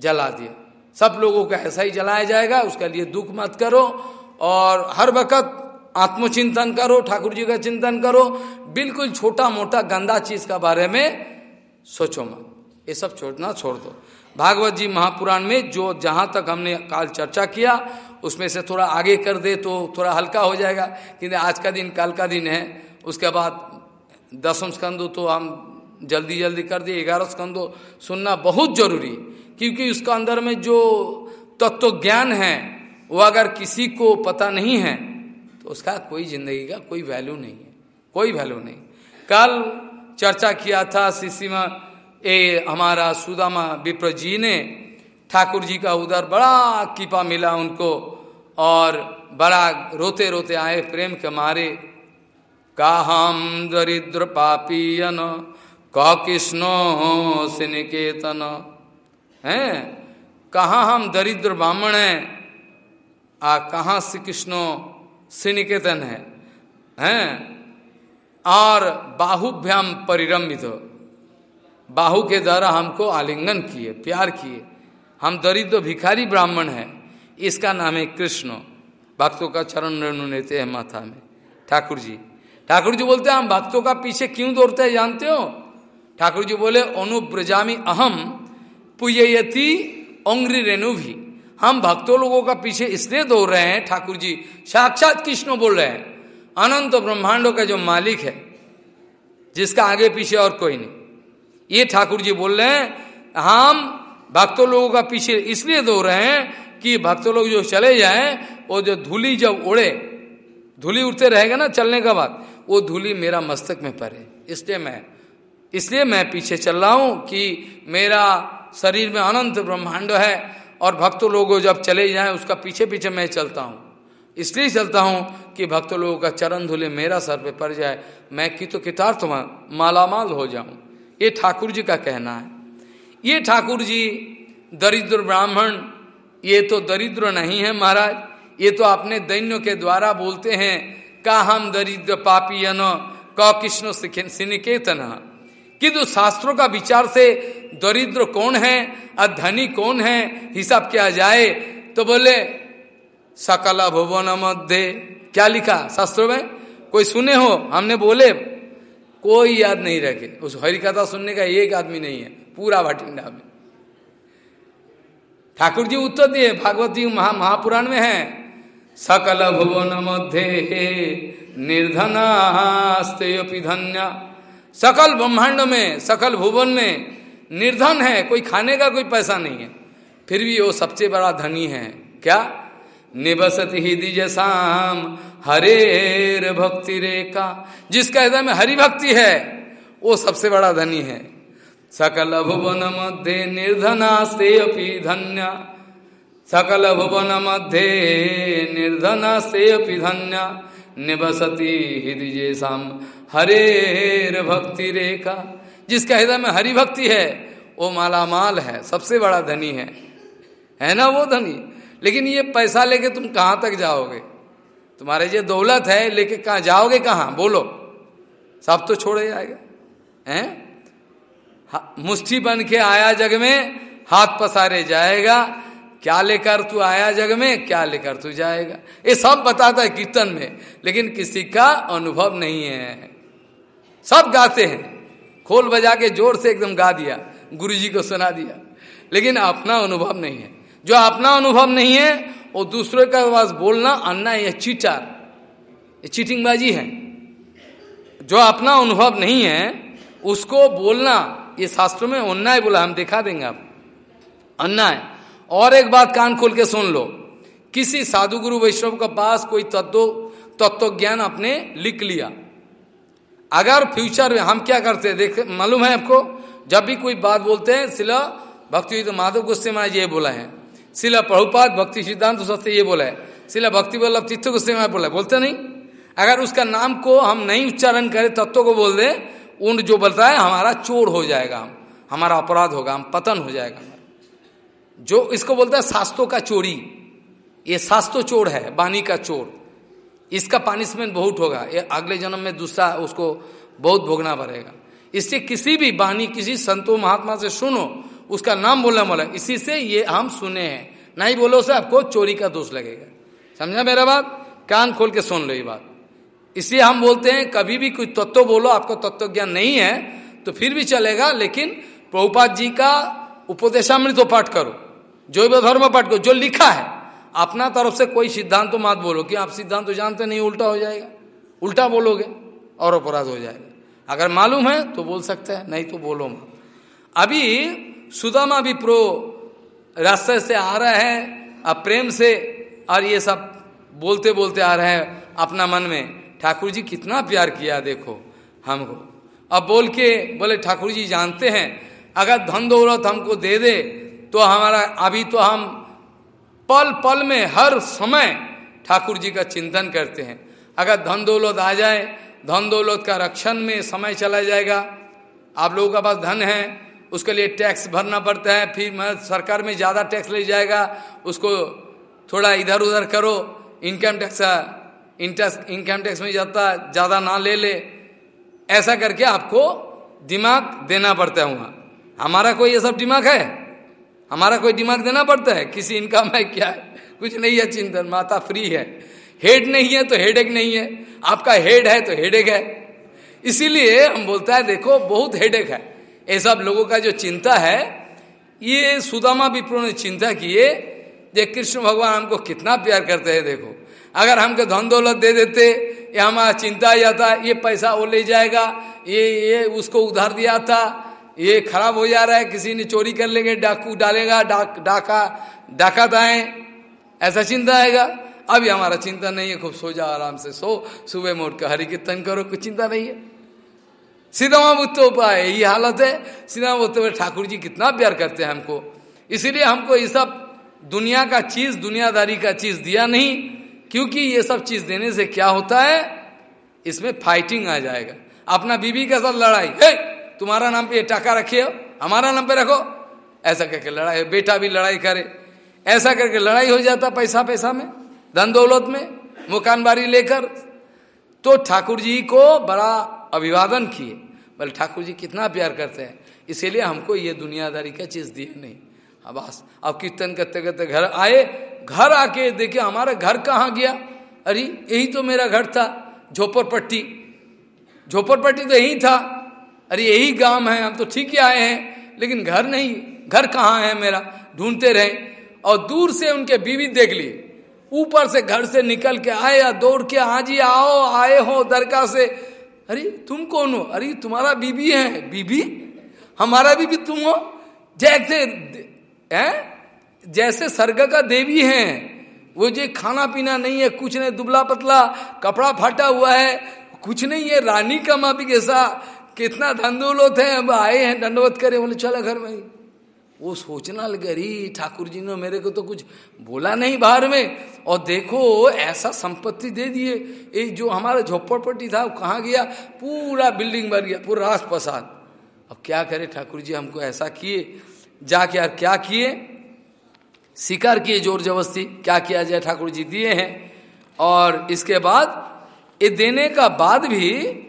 जला दिया। सब लोगों का ऐसा ही जलाया जाएगा, उसके लिए दुख मत करो। और हर वक्त आत्मचिंतन करो, ठाकुर जी का चिंतन करो। बिल्कुल छोटा मोटा गंदा चीज़ का बारे में सोचो मत। ये सब छोड़ना छोड़ दो। भागवत जी महापुराण में जो जहाँ तक हमने काल चर्चा किया, उसमें से थोड़ा आगे कर दे तो थोड़ा हल्का हो जाएगा। क्योंकि आज का दिन कल का दिन है। उसके बाद दसम स्कंदो तो हम जल्दी जल्दी कर दिए। ग्यारह स्कंदो सुनना बहुत ज़रूरी। क्योंकि उसका अंदर में जो तत्व तो ज्ञान है वो अगर किसी को पता नहीं है तो उसका कोई ज़िंदगी का कोई वैल्यू नहीं है। कोई वैल्यू नहीं। कल चर्चा किया था शिशिमा ए, हमारा सुदामा विप्र जी ने, ठाकुर जी का उधर बड़ा कीपा मिला उनको, और बड़ा रोते रोते आए, प्रेम के मारे का हम दरिद्र पापीयन कृष्णो से निकेतन है? कहा हम दरिद्र ब्राह्मण हैं? आ, कहाँ श्री कृष्णो श्रीनिकेतन है? हैं? और बाहुभ्याम परिरमित। बाहु के द्वारा हमको आलिंगन किए, प्यार किए। हम दरिद्र भिखारी ब्राह्मण हैं। इसका नाम है कृष्ण। भक्तों का चरण रेणु लेते हैं माथा में। ठाकुर जी। ठाकुर जी बोलते हैं, हम भक्तों का पीछे क्यों दौड़ते हैं, जानते हो? ठाकुर जी बोले अनुब्रजामी अहम पुयती ओंग्री रेणु भी हम भक्तों लोगों का पीछे इसलिए दौड़ रहे हैं, ठाकुर जी, साक्षात कृष्ण बोल रहे हैं, अनंत ब्रह्मांडों का जो मालिक है, जिसका आगे पीछे और कोई नहीं। ये ठाकुर जी बोल रहे हैं, हम भक्तों लोगों का पीछे इसलिए दौड़ रहे हैं कि भक्तों लोग जो चले जाए, वो जो धूली जब उड़े, धूली उड़ते रहेगा ना चलने का बाद वो धूली मेरा मस्तक में पड़े इसलिए मैं इसलिए मैं पीछे चल रहा हूँ कि मेरा शरीर में अनंत ब्रह्मांड है और भक्तों लोगों जब चले जाएँ, उसका पीछे पीछे मैं चलता हूँ। इसलिए चलता हूँ कि भक्तों लोगों का चरण धुले मेरा सर पे पड़ जाए, मैं की तो कितार्थ मालामाल हो जाऊँ। ये ठाकुर जी का कहना है। ये ठाकुर जी, दरिद्र ब्राह्मण, ये तो दरिद्र नहीं है महाराज, ये तो अपने दैन्य के द्वारा बोलते हैं, का हम दरिद्र पापी न कृष्ण सिनिकेतन किंतु शास्त्रों का विचार से दरिद्र कौन है और धनी कौन है, हिसाब किया जाए तो बोले, सकल भुवन मध्य। क्या लिखा शास्त्रों में? कोई सुने हो? हमने बोले, कोई याद नहीं रखे उस हरि कथा सुनने का एक आदमी नहीं है, पूरा भटिंडा में। ठाकुर जी उत्तर दिए, भागवत महा, महापुराण में है। सकल भुवन मध्य निर्धनास्ते धन्य। सकल ब्रह्मांड में, सकल भुवन में निर्धन है, कोई खाने का कोई पैसा नहीं है। फिर भी वो सबसे बड़ा धनी है। क्या? निबसत ही दिजसाम, हरेर भक्ति रेखा। जिसका हृदय में हरि भक्ति है, वो सबसे बड़ा धनी है। सकल भुवन मध्य निर्धनास्ते अपि धन्य। सकल भुवन मध्य निर्धनास्ते अपि धन्य। निबसती हृदय जैसाम हरेर भक्ति रेखा। जिसका हृदय में हरि भक्ति है, वो माला माल है, सबसे बड़ा धनी है। है ना वो धनी? लेकिन ये पैसा लेके तुम कहाँ तक जाओगे? तुम्हारे ये दौलत है, लेके कहा जाओगे कहाँ? बोलो। सब तो छोड़े जाएगा हैं? मुष्ठी बन के आया जग में, हाथ पसारे जाएगा। क्या लेकर तू आया जग में, क्या लेकर तू जाएगा? ये सब बताता है कीर्तन में, लेकिन किसी का अनुभव नहीं है। सब गाते हैं। खोल बजा के ज़ोर से एकदम गा दिया गुरु जी को सुना दिया। लेकिन अपना अनुभव नहीं है। जो अपना अनुभव नहीं है, वो दूसरे का पास बोलना, अन्ना ये चीटर। ये चीटिंगबाजी है। जो अपना अनुभव नहीं है, उसको बोलना, ये शास्त्रों में अन्याय बोला, हम दिखा देंगे आप। अन्याय और एक बात कान खोल के सुन लो। किसी साधु गुरु वैष्णव के पास कोई तत्व तत्व ज्ञान आपने लिख लिया। अगर फ्यूचर में हम क्या करते हैं? देख, मालूम है आपको? जब भी कोई बात बोलते हैं शिला भक्ति तो माधव गुस्से में ये बोला है। शिला प्रभुपाद भक्ति सिद्धांत सत्य ये बोला है। शिला भक्ति वल्लभ तीर्थ गुस्से में बोला बोलते नहीं? अगर उसका नाम को हम नहीं उच्चारण करें, तत्व को बोल दे उन जो बोलता है, हमारा चोर हो जाएगा हम। हमारा अपराध होगा, हम पतन हो जाएगा जो इसको बोलता है, शास्त्रों का चोरी। ये शास्त्रो चोर है बानी का चोर। इसका पानिशमेंट बहुत होगा। ये अगले जन्म में दूसरा उसको बहुत भोगना पड़ेगा। इससे किसी भी बानी, किसी संतो, महात्मा से सुनो, उसका नाम बोलना बोला। इसी से ये हम सुने हैं। नहीं बोलो से आपको चोरी का दोष लगेगा। समझा मेरा बात? कान खोल के सुन लो ये बात। इसलिए हम बोलते हैं, कभी भी कोई तत्व बोलो, आपको तत्व ज्ञान नहीं है तो फिर भी चलेगा, लेकिन प्रभुपाद जी का उपदेशामृत पाठ करो। जो धर्म पाठ करो, जो लिखा है अपना तरफ़ से कोई सिद्धांत तो मत बोलो कि आप सिद्धांत तो जानते नहीं, उल्टा हो जाएगा। उल्टा बोलोगे, और अपराध हो जाएगा। अगर मालूम है तो बोल सकते हैं, नहीं तो बोलो मत। अभी सुदामा भी प्रो रास्ते से आ रहा है, अब प्रेम से, और ये सब बोलते बोलते आ रहे हैं अपना मन में। ठाकुर जी कितना प्यार किया, देखो, हमको। अब बोल के, बोले, ठाकुर जी, जानते हैं, अगर धन दौलत हमको दे दे तो हमारा, अभी तो हम पल पल में हर समय ठाकुर जी का चिंतन करते हैं। अगर धन दौलत आ जाए, धन दौलत का रक्षण में समय चला जाएगा। आप लोगों का पास धन है, उसके लिए टैक्स भरना पड़ता है, फिर सरकार में ज़्यादा टैक्स ले जाएगा, उसको थोड़ा इधर उधर करो income tax interest income tax में जाता, ज़्यादा ना ले ले। ऐसा करके आपको दिमाग देना पड़ता है वहाँ। हमारा कोई ये सब दिमाग है? हमारा कोई दिमाग देना पड़ता है, किसी इनकम है क्या है? कुछ नहीं है चिंतन, माता फ्री है। हेड नहीं है तो हेडेक नहीं है। आपका हेड है तो हेडेक है। इसीलिए हम बोलता है, देखो, बहुत हेडेक है। ये सब लोगों का जो चिंता है, ये सुदामा विप्रो ने चिंता किए देख, कृष्ण भगवान हमको कितना प्यार करते हैं, देखो। अगर हमको धन दौलत दे देते, ये हमारा चिंता आ जाता, ये पैसा वो ले जाएगा, ये ये, उसको उधार दिया था ये खराब हो जा रहा है, किसी ने चोरी कर लेंगे, डाकू डालेगा, डाक, डाका डाका दाए, ऐसा चिंता आएगा। अभी हमारा चिंता नहीं है, खूब सो जाओ, आराम से सो। सुबह मोड़ कर हरि कीर्तन करो कुछ चिंता नहीं है। सीधा बुत्त उपाय यही हालत है। सीधा बुत्त ठाकुर जी कितना प्यार करते हैं हमको। इसीलिए हमको ये सब दुनिया का चीज़, दुनियादारी का चीज़ दिया नहीं, क्योंकि ये सब चीज़ देने से क्या होता है? इसमें फाइटिंग आ जाएगा। अपना बीबी के साथ लड़ाई है तुम्हारा नाम पे टाका रखिए, हमारा नाम पे रखो। ऐसा करके लड़ाई, बेटा भी लड़ाई करे। ऐसा करके लड़ाई हो जाता पैसा पैसा में, धन दौलत में मुकान बारी लेकर। तो ठाकुर जी को बड़ा अभिवादन किए। बोले, ठाकुर जी कितना प्यार करते हैं। इसीलिए हमको ये दुनियादारी का चीज़ दिए नहीं। अब अब कीर्तन करते करते घर आए। घर आके देखे, हमारा घर कहाँ गया? अरे, यही तो मेरा घर था, झोपड़पट्टी। झोपड़पट्टी तो यही था। अरे यही गाँव है, हम तो ठीक ही आए हैं, लेकिन घर नहीं, घर कहाँ है मेरा? ढूंढते रहे। और दूर से उनके बीवी देख ली ऊपर से घर से निकल के आए या दौड़ के हाँ जी, आओ, आए हो दरगाह से। अरे, तुम कौन हो? अरे, तुम्हारा बीबी है। बीबी हमारा बीबी तुम हो? जैसे, है? जैसे सर्ग का देवी है। वो जो खाना पीना नहीं है, कुछ नहीं, दुबला पतला कपड़ा फाटा हुआ है, कुछ नहीं है, रानी का माँ भी कैसा कितना धन दौलत है अब आए हैं, दंडवत करे बोले, चला घर में वो सोचना लगे, अरे, ठाकुर जी ने मेरे को तो कुछ बोला नहीं बाहर में। और देखो, ऐसा संपत्ति दे दिए। ये जो हमारा झोपड़पट्टी था, वो कहाँ गया? पूरा बिल्डिंग बन गया, पूरा रास प्रसाद अब क्या करे ठाकुर जी, हमको ऐसा किए? जाके यार क्या किए? स्वीकार किए ज़ोर जबरस्ती क्या किया जाए ठाकुर जी, दिए हैं। और इसके बाद, ये देने का बाद भी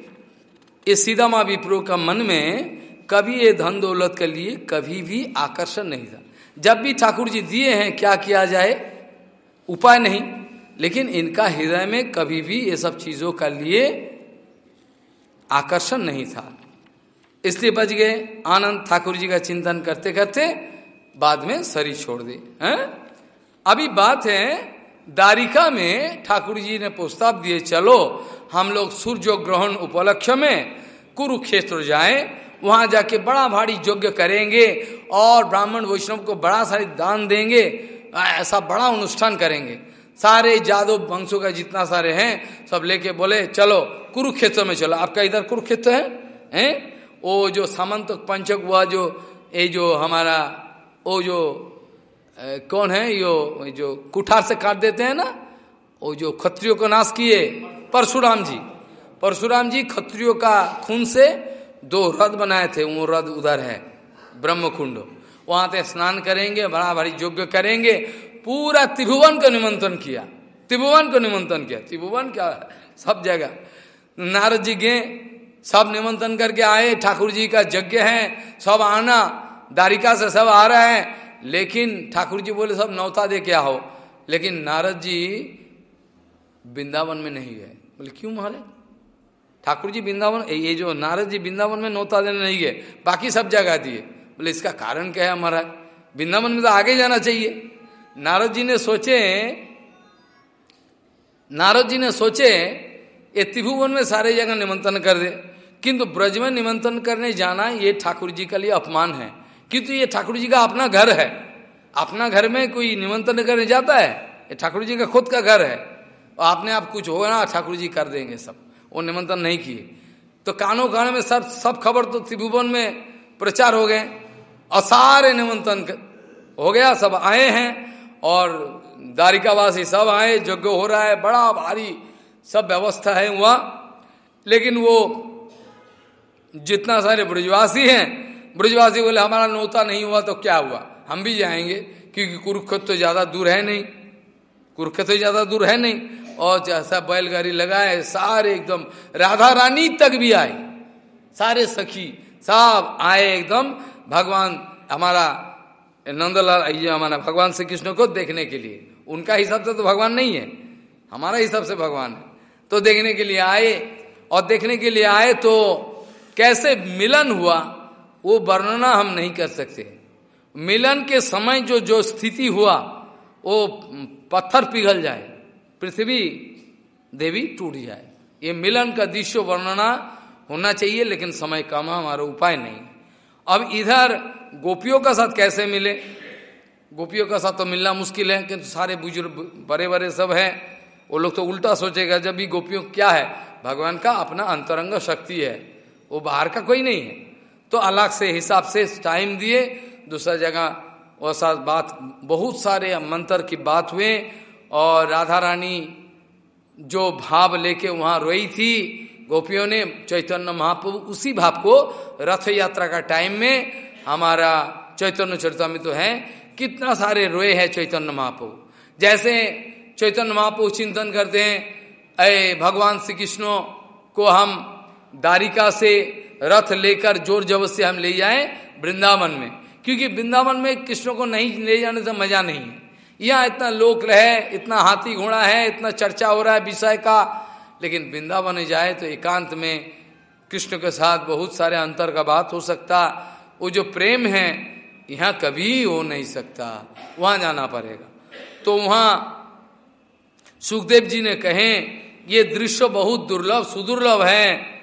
ये सीधामा विप्रो का मन में कभी ये धन दौलत के लिए कभी भी आकर्षण नहीं था। जब भी ठाकुर जी दिए हैं, क्या किया जाए? उपाय नहीं। लेकिन इनका हृदय में कभी भी ये सब चीज़ों का लिए आकर्षण नहीं था। इसलिए बच गए। आनंद ठाकुर जी का चिंतन करते करते बाद में शरीर छोड़ दे, हैं? अभी बात है दारिका में ठाकुर जी ने प्रस्ताव दिए, चलो, हम लोग सूर्य ग्रहण उपलक्ष्य में कुरुक्षेत्र जाएँ, वहाँ जाके बड़ा भारी यज्ञ करेंगे और ब्राह्मण वैष्णव को बड़ा सारी दान देंगे, ऐसा बड़ा अनुष्ठान करेंगे। सारे जादव वंशों का जितना सारे हैं, सब लेके बोले, चलो, कुरुक्षेत्र में चलो। आपका इधर कुरुक्षेत्र है? हैं? वो जो सामंत पंचक हुआ जो, ये जो हमारा, वो जो कौन है? यो जो कुठार से काट देते हैं ना? वो जो खत्रियों को नाश किए। परशुराम जी। परशुराम जी खत्रियों का खून से दो रथ बनाए थे। वो रथ उधर है, ब्रह्मकुंड। वहाँ पे स्नान करेंगे बड़ा भारी यज्ञ करेंगे। पूरा त्रिभुवन को निमंत्रण किया। त्रिभुवन को निमंत्रण किया। त्रिभुवन क्या सब जगह। नारद जी गए, सब निमंत्रण करके आए। ठाकुर जी का यज्ञ है, सब आना। दारिका से सब आ रहे हैं। लेकिन ठाकुर जी बोले, सब नौता दे क्या हो लेकिन नारद जी वृंदावन में नहीं गए। बोले, क्यों महाराज? ठाकुर जी वृंदावन ये जो नारद जी वृंदावन में नौता देने नहीं गए, बाकी सब जगह दिए। बोले, इसका कारण क्या है हमारा वृंदावन में तो आगे जाना चाहिए। नारद जी ने सोचे, नारद जी ने सोचे, ये त्रिभुवन में सारे जगह निमंत्रण कर दे, किंतु ब्रज में निमंत्रण करने जाना, ये ठाकुर जी का लिए अपमान है। किंतु ये ठाकुर जी का अपना घर है। अपना घर में कोई निमंत्रण करने जाता है, ये ठाकुर जी का खुद का घर है। और आपने आप कुछ होगा ना, ठाकुर जी कर देंगे सब। वो निमंत्रण नहीं किए। तो कानो कान में सब सब खबर तो त्रिभुवन में प्रचार हो गए। और सारे निमंत्रण हो गया, सब आए हैं और दारिकावासी सब आए, यज्ञ हो रहा है, बड़ा भारी सब व्यवस्था है वहाँ। लेकिन वो जितना सारे ब्रजवासी हैं ब्रजवासी बोले, हमारा नोता नहीं हुआ तो क्या हुआ? हम भी जाएँगे, क्योंकि कुरुक्षेत्र तो ज़्यादा दूर है नहीं। कुरुक्षेत्र तो ज़्यादा दूर है नहीं। और जैसा बैलगाड़ी लगाए, सारे एकदम राधा रानी तक भी आए। सारे सखी सब आए एकदम। भगवान हमारा, नंदलाल ये हमारा, भगवान श्री कृष्ण को देखने के लिए। उनका हिसाब से तो भगवान नहीं है। हमारा हिसाब से भगवान है। तो देखने के लिए आए। और देखने के लिए आए तो कैसे मिलन हुआ? वो वर्णना हम नहीं कर सकते। मिलन के समय जो जो स्थिति हुआ, वो पत्थर पिघल जाए, पृथ्वी देवी टूट जाए। ये मिलन का दृश्य वर्णना होना चाहिए, लेकिन समय कम है, हमारा उपाय नहीं। अब इधर गोपियों का साथ कैसे मिले? गोपियों का साथ तो मिलना मुश्किल है, किंतु सारे बुज़ुर्ग बड़े बड़े सब हैं, वो लोग तो उल्टा सोचेगा, जब भी गोपियों क्या है, भगवान का अपना अंतरंग शक्ति है, वो बाहर का कोई नहीं है। तो अलग से हिसाब से टाइम दिए। दूसरा जगह वैसा बात, बहुत सारे मंत्र की बात हुए और राधा रानी जो भाव लेके वहाँ रोई थी, गोपियों ने चैतन्य महाप्रभु उसी भाव को रथ यात्रा का टाइम में हमारा चैतन्य चरिता में तो है। कितना सारे रोए हैं चैतन्य महाप्रभु। जैसे चैतन्य महाप्रभु चिंतन करते हैं अय भगवान श्री कृष्ण को हम दारिका से रथ लेकर ज़ोर ज़बरदस्ती से हम ले जाए वृंदावन में। क्योंकि वृंदावन में कृष्ण को नहीं ले जाने से मज़ा नहीं है। यहाँ इतना लोक रहे, इतना हाथी घोड़ा है, इतना चर्चा हो रहा है विषय का। लेकिन वृंदावन जाए तो एकांत में कृष्ण के साथ बहुत सारे अंतर का बात हो सकता। वो जो प्रेम है, यहाँ कभी हो नहीं सकता। वहाँ जाना पड़ेगा। तो वहाँ सुखदेव जी ने कहे, ये दृश्य बहुत दुर्लभ, सुदुर्लभ है।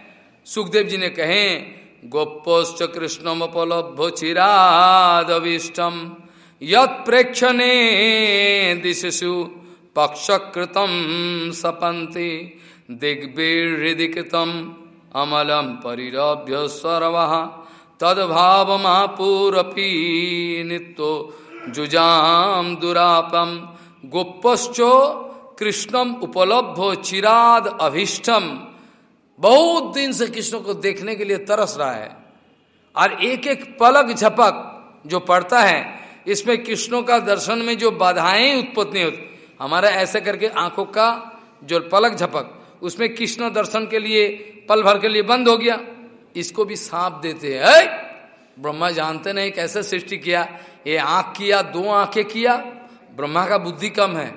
सुखदेव जी ने कहे गोपोश्च कृष्णम उपलब्ध चिरादविष्टम यत दिशु पक्षकृतम सपंती दिग्वीर्हृदिकृतम अमलम परिरभ्य सर्व तदभाव महापूरपी नित्यो जुजाम दुरापम। गोपश्चो कृष्णम उपलब्धो चिराद अभिष्टम बहुत दिन से कृष्ण को देखने के लिए तरस रहा है। और एक एक पलक झपक जो पड़ता है, इसमें कृष्णों का दर्शन में जो बाधाएँ उत्पत्ति होती, हमारा ऐसे करके आँखों का जो पलक झपक, उसमें कृष्ण दर्शन के लिए, पल भर के लिए बंद हो गया। इसको भी सांप देते हैं ब्रह्मा जानते नहीं कैसे सृष्टि किया, ये आँख किया, दो आँखें किया, ब्रह्मा का बुद्धि कम है।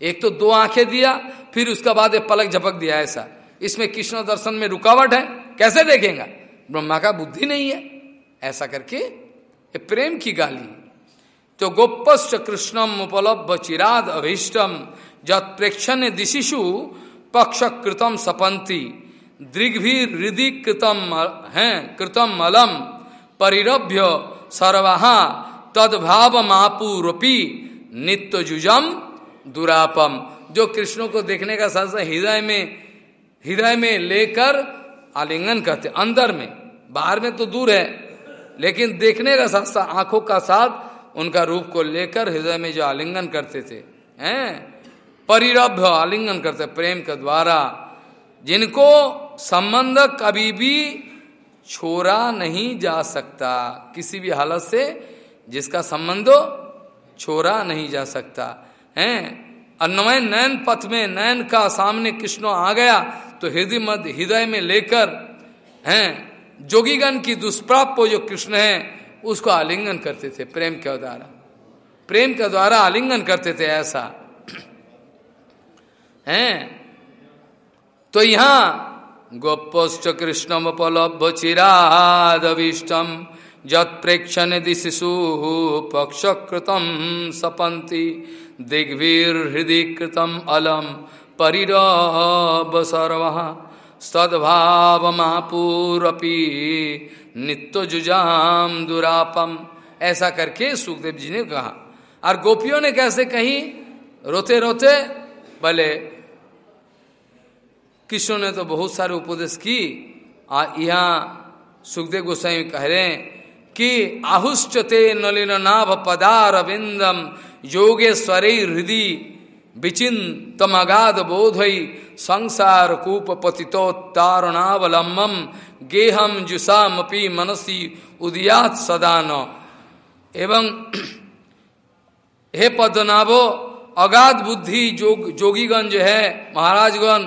एक तो दो आँखें दिया, फिर उसका बाद एक पलक झपक दिया ऐसा। इसमें कृष्ण दर्शन में रुकावट है, कैसे देखेगा? ब्रह्मा का बुद्धि नहीं है। ऐसा करके ये प्रेम की गाली। तो गोपश्च कृष्णम उपलब्ध चिराद अभीष्टम, जत प्रेक्षण दिशिशु पक्ष कृतम सपंती दृग्भी हृदय कृतम है, कृतम मलम, परिरभ्य सर्वहा तदभाव मापूरपी नित्य जुजम दुरापम। जो कृष्णों को देखने का साथ साथ हृदय में हृदय में लेकर आलिंगन करते अंदर में, बाहर में तो दूर है, लेकिन देखने का साथ साथ, आँखों का साथ उनका रूप को लेकर हृदय में जो आलिंगन करते थे, हैं? परिरभ्य आलिंगन करते प्रेम के द्वारा, जिनको संबंध कभी भी छोड़ा नहीं जा सकता, किसी भी हालत से जिसका संबंध छोड़ा नहीं जा सकता, है? अन्नमय नयन पथ में, नयन का सामने कृष्ण आ गया तो हृदय मध्य हृदय में लेकर, हैं, जोगीगण की दुष्प्राप्य जो कृष्ण है, उसको आलिंगन करते थे, प्रेम के द्वारा। प्रेम के द्वारा आलिंगन करते थे ऐसा। हैं? तो यहाँ गोपोश्च कृष्णम उपलब्ध चिरादविष्टम जत प्रेक्षण दिशिशु पक्षकृतम सपंती दिग्वीर हृदय कृतम अलम। परिरब सर्व सद्भाव मापूरपी नित्य जुजाम दुरापम। ऐसा करके सुखदेव जी ने कहा। और गोपियों ने कैसे कही? रोते रोते बोले कृष्ण ने तो बहुत सारे उपदेश की। आ, यहाँ सुखदेव गोस्वामी कह रहे हैं कि आहुष्चते नलिन नाभ पदार बिंदम योगेश्वरे हृदय विचिन्तमगाध बोधई संसार कूप पतितोत्तारणावलम्बम गेहम जुसामपी मनसी उदियात सदान एवं हे पद्मनाभो, अगाध बुद्धि जोग जोगीगण जो है, महाराजगण,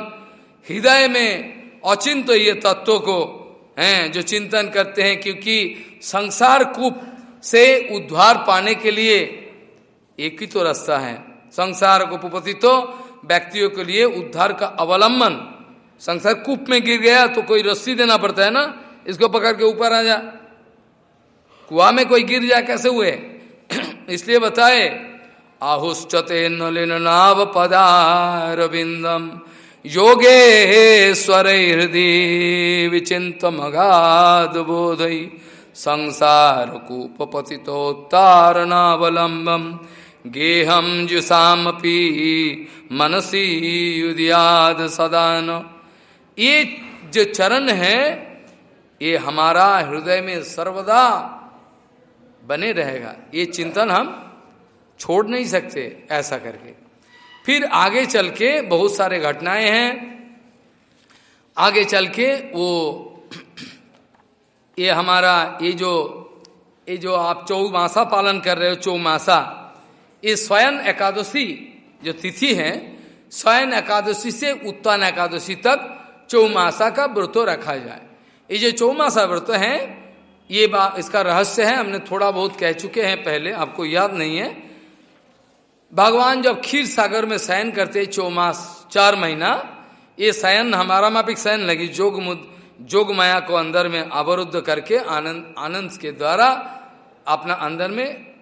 हृदय में अचिंत ये तत्व को हैं, जो चिंतन करते हैं, क्योंकि संसार कूप से उद्धार पाने के लिए एक ही तो रास्ता है। संसार को तो व्यक्तियों के लिए उद्धार का अवलंबन। संसार कूप में गिर गया तो कोई रस्सी देना पड़ता है ना? इसको पकड़ के ऊपर आ जा। कुआ में कोई गिर जाए, कैसे हुए? इसलिए बताए नलिन नाव पदारविंदम। योगे स्वर हृदय विचित मगाध बोधई संसार कूपपतितोत्तारणावलंबम गेहम जुसामपी मनसी युद्याद सदान। ये जो चरण है, ये हमारा हृदय में सर्वदा बने रहेगा। ये चिंतन हम छोड़ नहीं सकते ऐसा करके। फिर आगे चल के बहुत सारे घटनाएँ हैं। आगे चल के वो ये हमारा, ये जो ये जो आप चौमासा पालन कर रहे हो, चौमासा ये स्वयं एकादशी जो तिथि है, स्वयं एकादशी से उत्तान एकादशी तक चौमासा का व्रत रखा जाए। ये जो चौमासा व्रत है, ये बात इसका रहस्य है, हमने थोड़ा बहुत कह चुके हैं पहले, आपको याद नहीं है। भगवान जब खीर सागर में शयन करते चौमास, चार महीना, ये शयन, हमारा मापिक शयन लगी, जोग मुद, जोग माया को अंदर में अवरुद्ध करके आनंद आनंद के द्वारा अपना अंदर में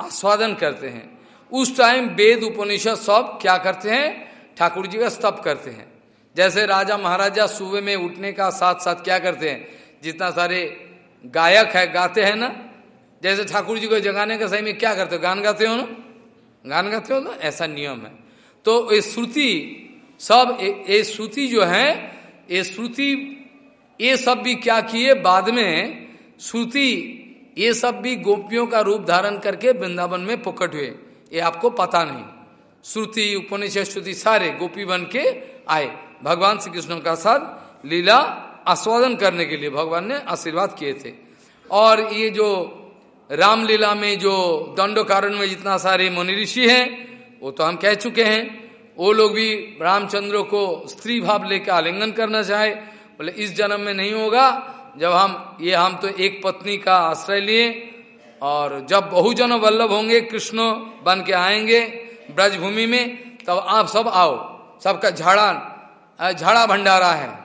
आस्वादन करते हैं। उस टाइम वेद उपनिषद सब क्या करते हैं? ठाकुर जी का स्तप करते हैं। जैसे राजा महाराजा सुबह में उठने का साथ साथ क्या करते हैं? जितना सारे गायक है, गाते हैं ना? जैसे ठाकुर जी को जगाने के सही में क्या करते हो? गान गाते हो ना? गान गाते हो ना ऐसा नियम है। तो ये श्रुति सब, ये श्रुति जो है, ये श्रुति, ये सब भी क्या किए? बाद में श्रुति, ये सब भी गोपियों का रूप धारण करके वृंदावन में पुकट हुए। ये आपको पता नहीं। श्रुति, उपनिषद, श्रुति सारे गोपी बन के आए। भगवान श्री कृष्ण का साथ लीला आस्वादन करने के लिए भगवान ने आशीर्वाद किए थे। और ये जो रामलीला में जो दंडो कारण में जितना सारे मुनि ऋषि हैं, वो तो हम कह चुके हैं। वो लोग भी रामचंद्र को स्त्री भाव लेकर आलिंगन करना चाहे, बोले, इस जन्म में नहीं होगा। जब हम, ये हम तो एक पत्नी का आश्रय लिए और जब बहुजन वल्लभ होंगे, कृष्ण बन के आएँगे ब्रजभूमि में, तब आप सब आओ। सबका झाड़ा झाड़ा भंडारा है,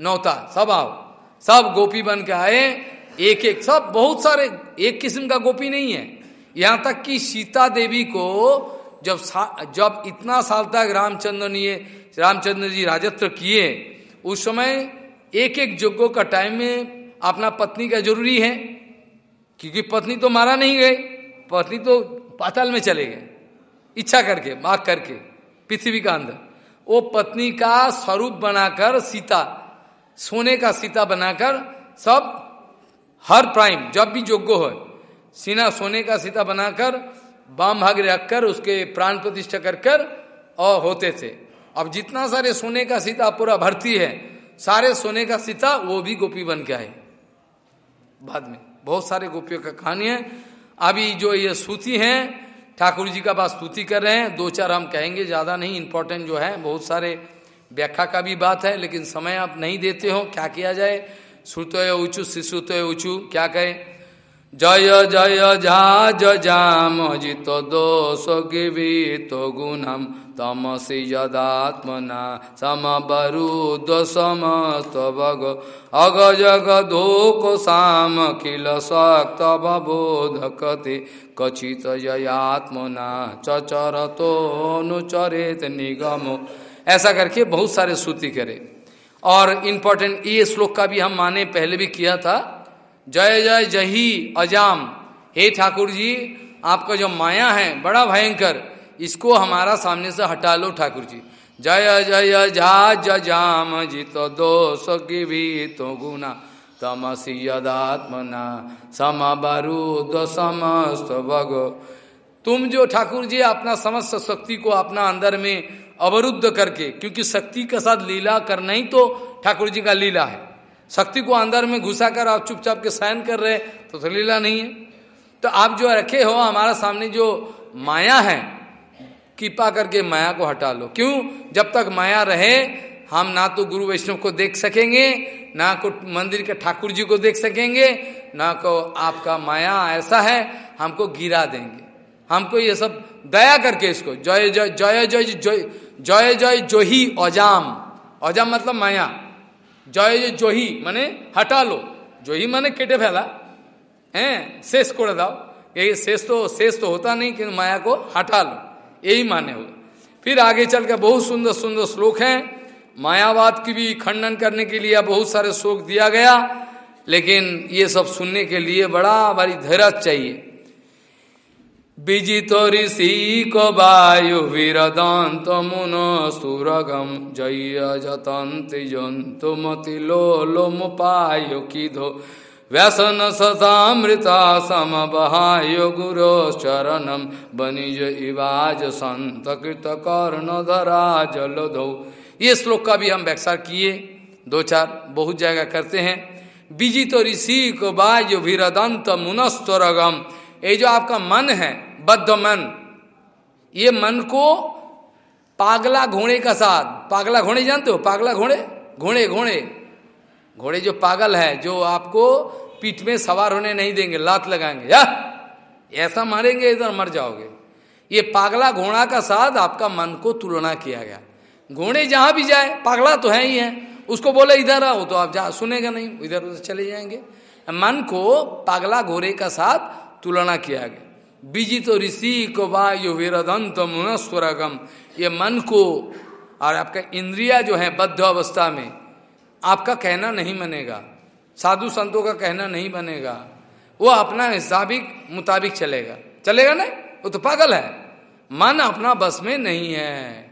नौता, सब आओ। सब गोपी बन के आए एक एक सब बहुत सारे, एक किस्म का गोपी नहीं है। यहाँ तक कि सीता देवी को जब जब इतना साल तक रामचंद्र ने रामचंद्र जी राजत्व किए, उस समय एक एक यज्ञों का टाइम में अपना पत्नी का ज़रूरी है। क्योंकि पत्नी तो मारा नहीं गए पत्नी तो पाताल में चले गए। इच्छा करके, माग करके, पृथ्वी का अंदर। वो पत्नी का स्वरूप बनाकर सीता, सोने का सीता बनाकर सब हर प्राइम, जब भी योग्य हो, सीना सोने का सीता बनाकर बाम भाग रखकर उसके प्राण प्रतिष्ठा कर कर और होते थे। अब जितना सारे सोने का सीता पूरा भर्ती है, सारे सोने का सीता वो भी गोपी बन के आए। बाद में। बहुत सारे गोपियों का कहानी है। अभी जो ये सूती है, ठाकुर जी का बात स्तुति कर रहे हैं, दो चार हम कहेंगे, ज़्यादा नहीं इम्पोर्टेंट जो है, बहुत सारे व्याख्या का भी बात है, लेकिन समय आप नहीं देते हो, क्या किया जाए? श्रुतो ऊंचू शिशुतो ऊंचू, क्या कहे? जय जय झा जाम, जित दोष तो गुणम, तमसी यदात्मना समबरुद समस्त भग अग, जग धोक साम किल शक्त बोधकते कचित जयात्मना चचर तो अनुचरित, निगम। ऐसा करके बहुत सारे श्रुति करे। और इम्पोर्टेंट ये श्लोक का भी हम माने, पहले भी किया था। जय जय जही अजाम। हे ठाकुर जी आपका जो माया है, बड़ा भयंकर, इसको हमारा सामने से हटा लो ठाकुर जी जय जय झा जाम, जित दोष भी तो गुना। तमसी यदात्मना समबारूद समस्त भग। तुम जो ठाकुर जी अपना समस्त शक्ति को अपना अंदर में अवरुद्ध करके, क्योंकि शक्ति के साथ लीला करना ही तो ठाकुर जी का लीला है। शक्ति को अंदर में घुसा कर आप चुपचाप के सहन कर रहे तो, तो लीला नहीं है। तो आप जो रखे हो हमारा सामने जो माया है कृपा करके माया को हटा लो। क्यों? जब तक माया रहे हम ना तो गुरु वैष्णव को देख सकेंगे ना को मंदिर के ठाकुर जी को देख सकेंगे ना को आपका माया ऐसा है हमको गिरा देंगे। हमको ये सब दया करके इसको जय जय जय जय जय जय जय जोही अजाम। अजाम मतलब माया। जय जोही माने हटा लो जोही माने केटे फैला हैं शेष कोड़ दाओ ये शेष तो शेष तो होता नहीं कि माया को हटा लो यही माने हो फिर आगे चल कर बहुत सुंदर सुंदर श्लोक हैं मायावाद की भी खंडन करने के लिए बहुत सारे श्लोक दिया गया लेकिन ये सब सुनने के लिए बड़ा भारी धैर्य चाहिए विजित ऋषि को वायु वीरदंत मुन सुरगम जय जतंत जंतु मति लो लोम पायो की धो व्यसन सतामृता समबहाय गुरोश्चरणम बनिज इवाज संत कृत कर्ण धरा जलधो ये श्लोक का भी हम व्याख्या किए, दो चार बहुत जगह करते हैं। बीजी तो ऋषि को बाज वीरदंत मुनस्तरगम ये जो आपका मन है बद्ध मन ये मन को पागला घोड़े का साथ। पागला घोड़े जानते हो? पागला घोड़े? घोड़े घोड़े। घोड़े जो पागल है, जो आपको पीठ में सवार होने नहीं देंगे, लात लगाएँगे। या! ऐसा मारेंगे, इधर मर जाओगे। ये पागला घोड़ा का साथ आपका मन को तुलना किया गया। घोड़े जहाँ भी जाए, पागला तो है ही है। उसको बोले, इधर आओ। तो आप जा, सुनेगा नहीं, इधर उधर चले जाएँगे। मन को पागला घोड़े का साथ तुलना किया गया। बीजी तो ऋषि को वायु वीरदंत मुनस्वरगम। ये मन को और आपका इंद्रिया जो है बद्ध अवस्था में, आपका कहना नहीं बनेगा। साधु संतों का कहना नहीं बनेगा। वो अपना हिसाबिक मुताबिक चलेगा। चलेगा ना वो तो पागल है। मन अपना बस में नहीं है।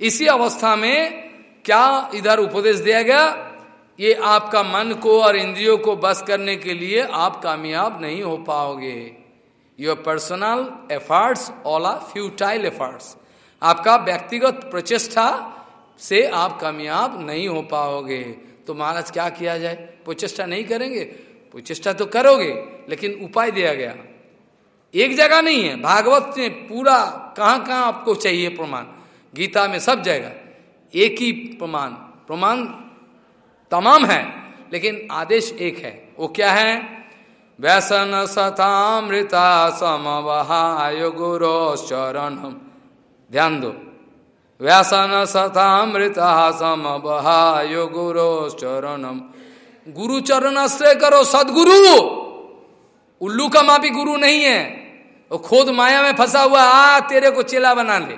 इसी अवस्था में क्या इधर उपदेश दिया गया? ये आपका मन को और इंद्रियों को बस करने के लिए आप कामयाब नहीं हो पाओगे। Your personal efforts all are futile efforts आपका व्यक्तिगत प्रचेष्टा से आप कामयाब नहीं हो पाओगे। तो महाराज, क्या किया जाए? प्रचेष्टा नहीं करेंगे? प्रचेष्टा तो करोगे, लेकिन उपाय दिया गया। एक जगह नहीं है। भागवत ने पूरा कहाँ कहाँ आपको चाहिए प्रमाण? गीता में सब जगह। एक ही प्रमाण। प्रमाण तमाम है, लेकिन आदेश एक है। वो क्या है? व्यसन सतामृता समवहाय गुरो चरण ध्यान दो। व्यासन सतामृता समवहाय गुरो चरणम गुरु चरण आश्रय करो, सदगुरु। उल्लू का मापी गुरु नहीं है। वो खुद माया में फंसा हुआ, आ, तेरे को चेला बना ले।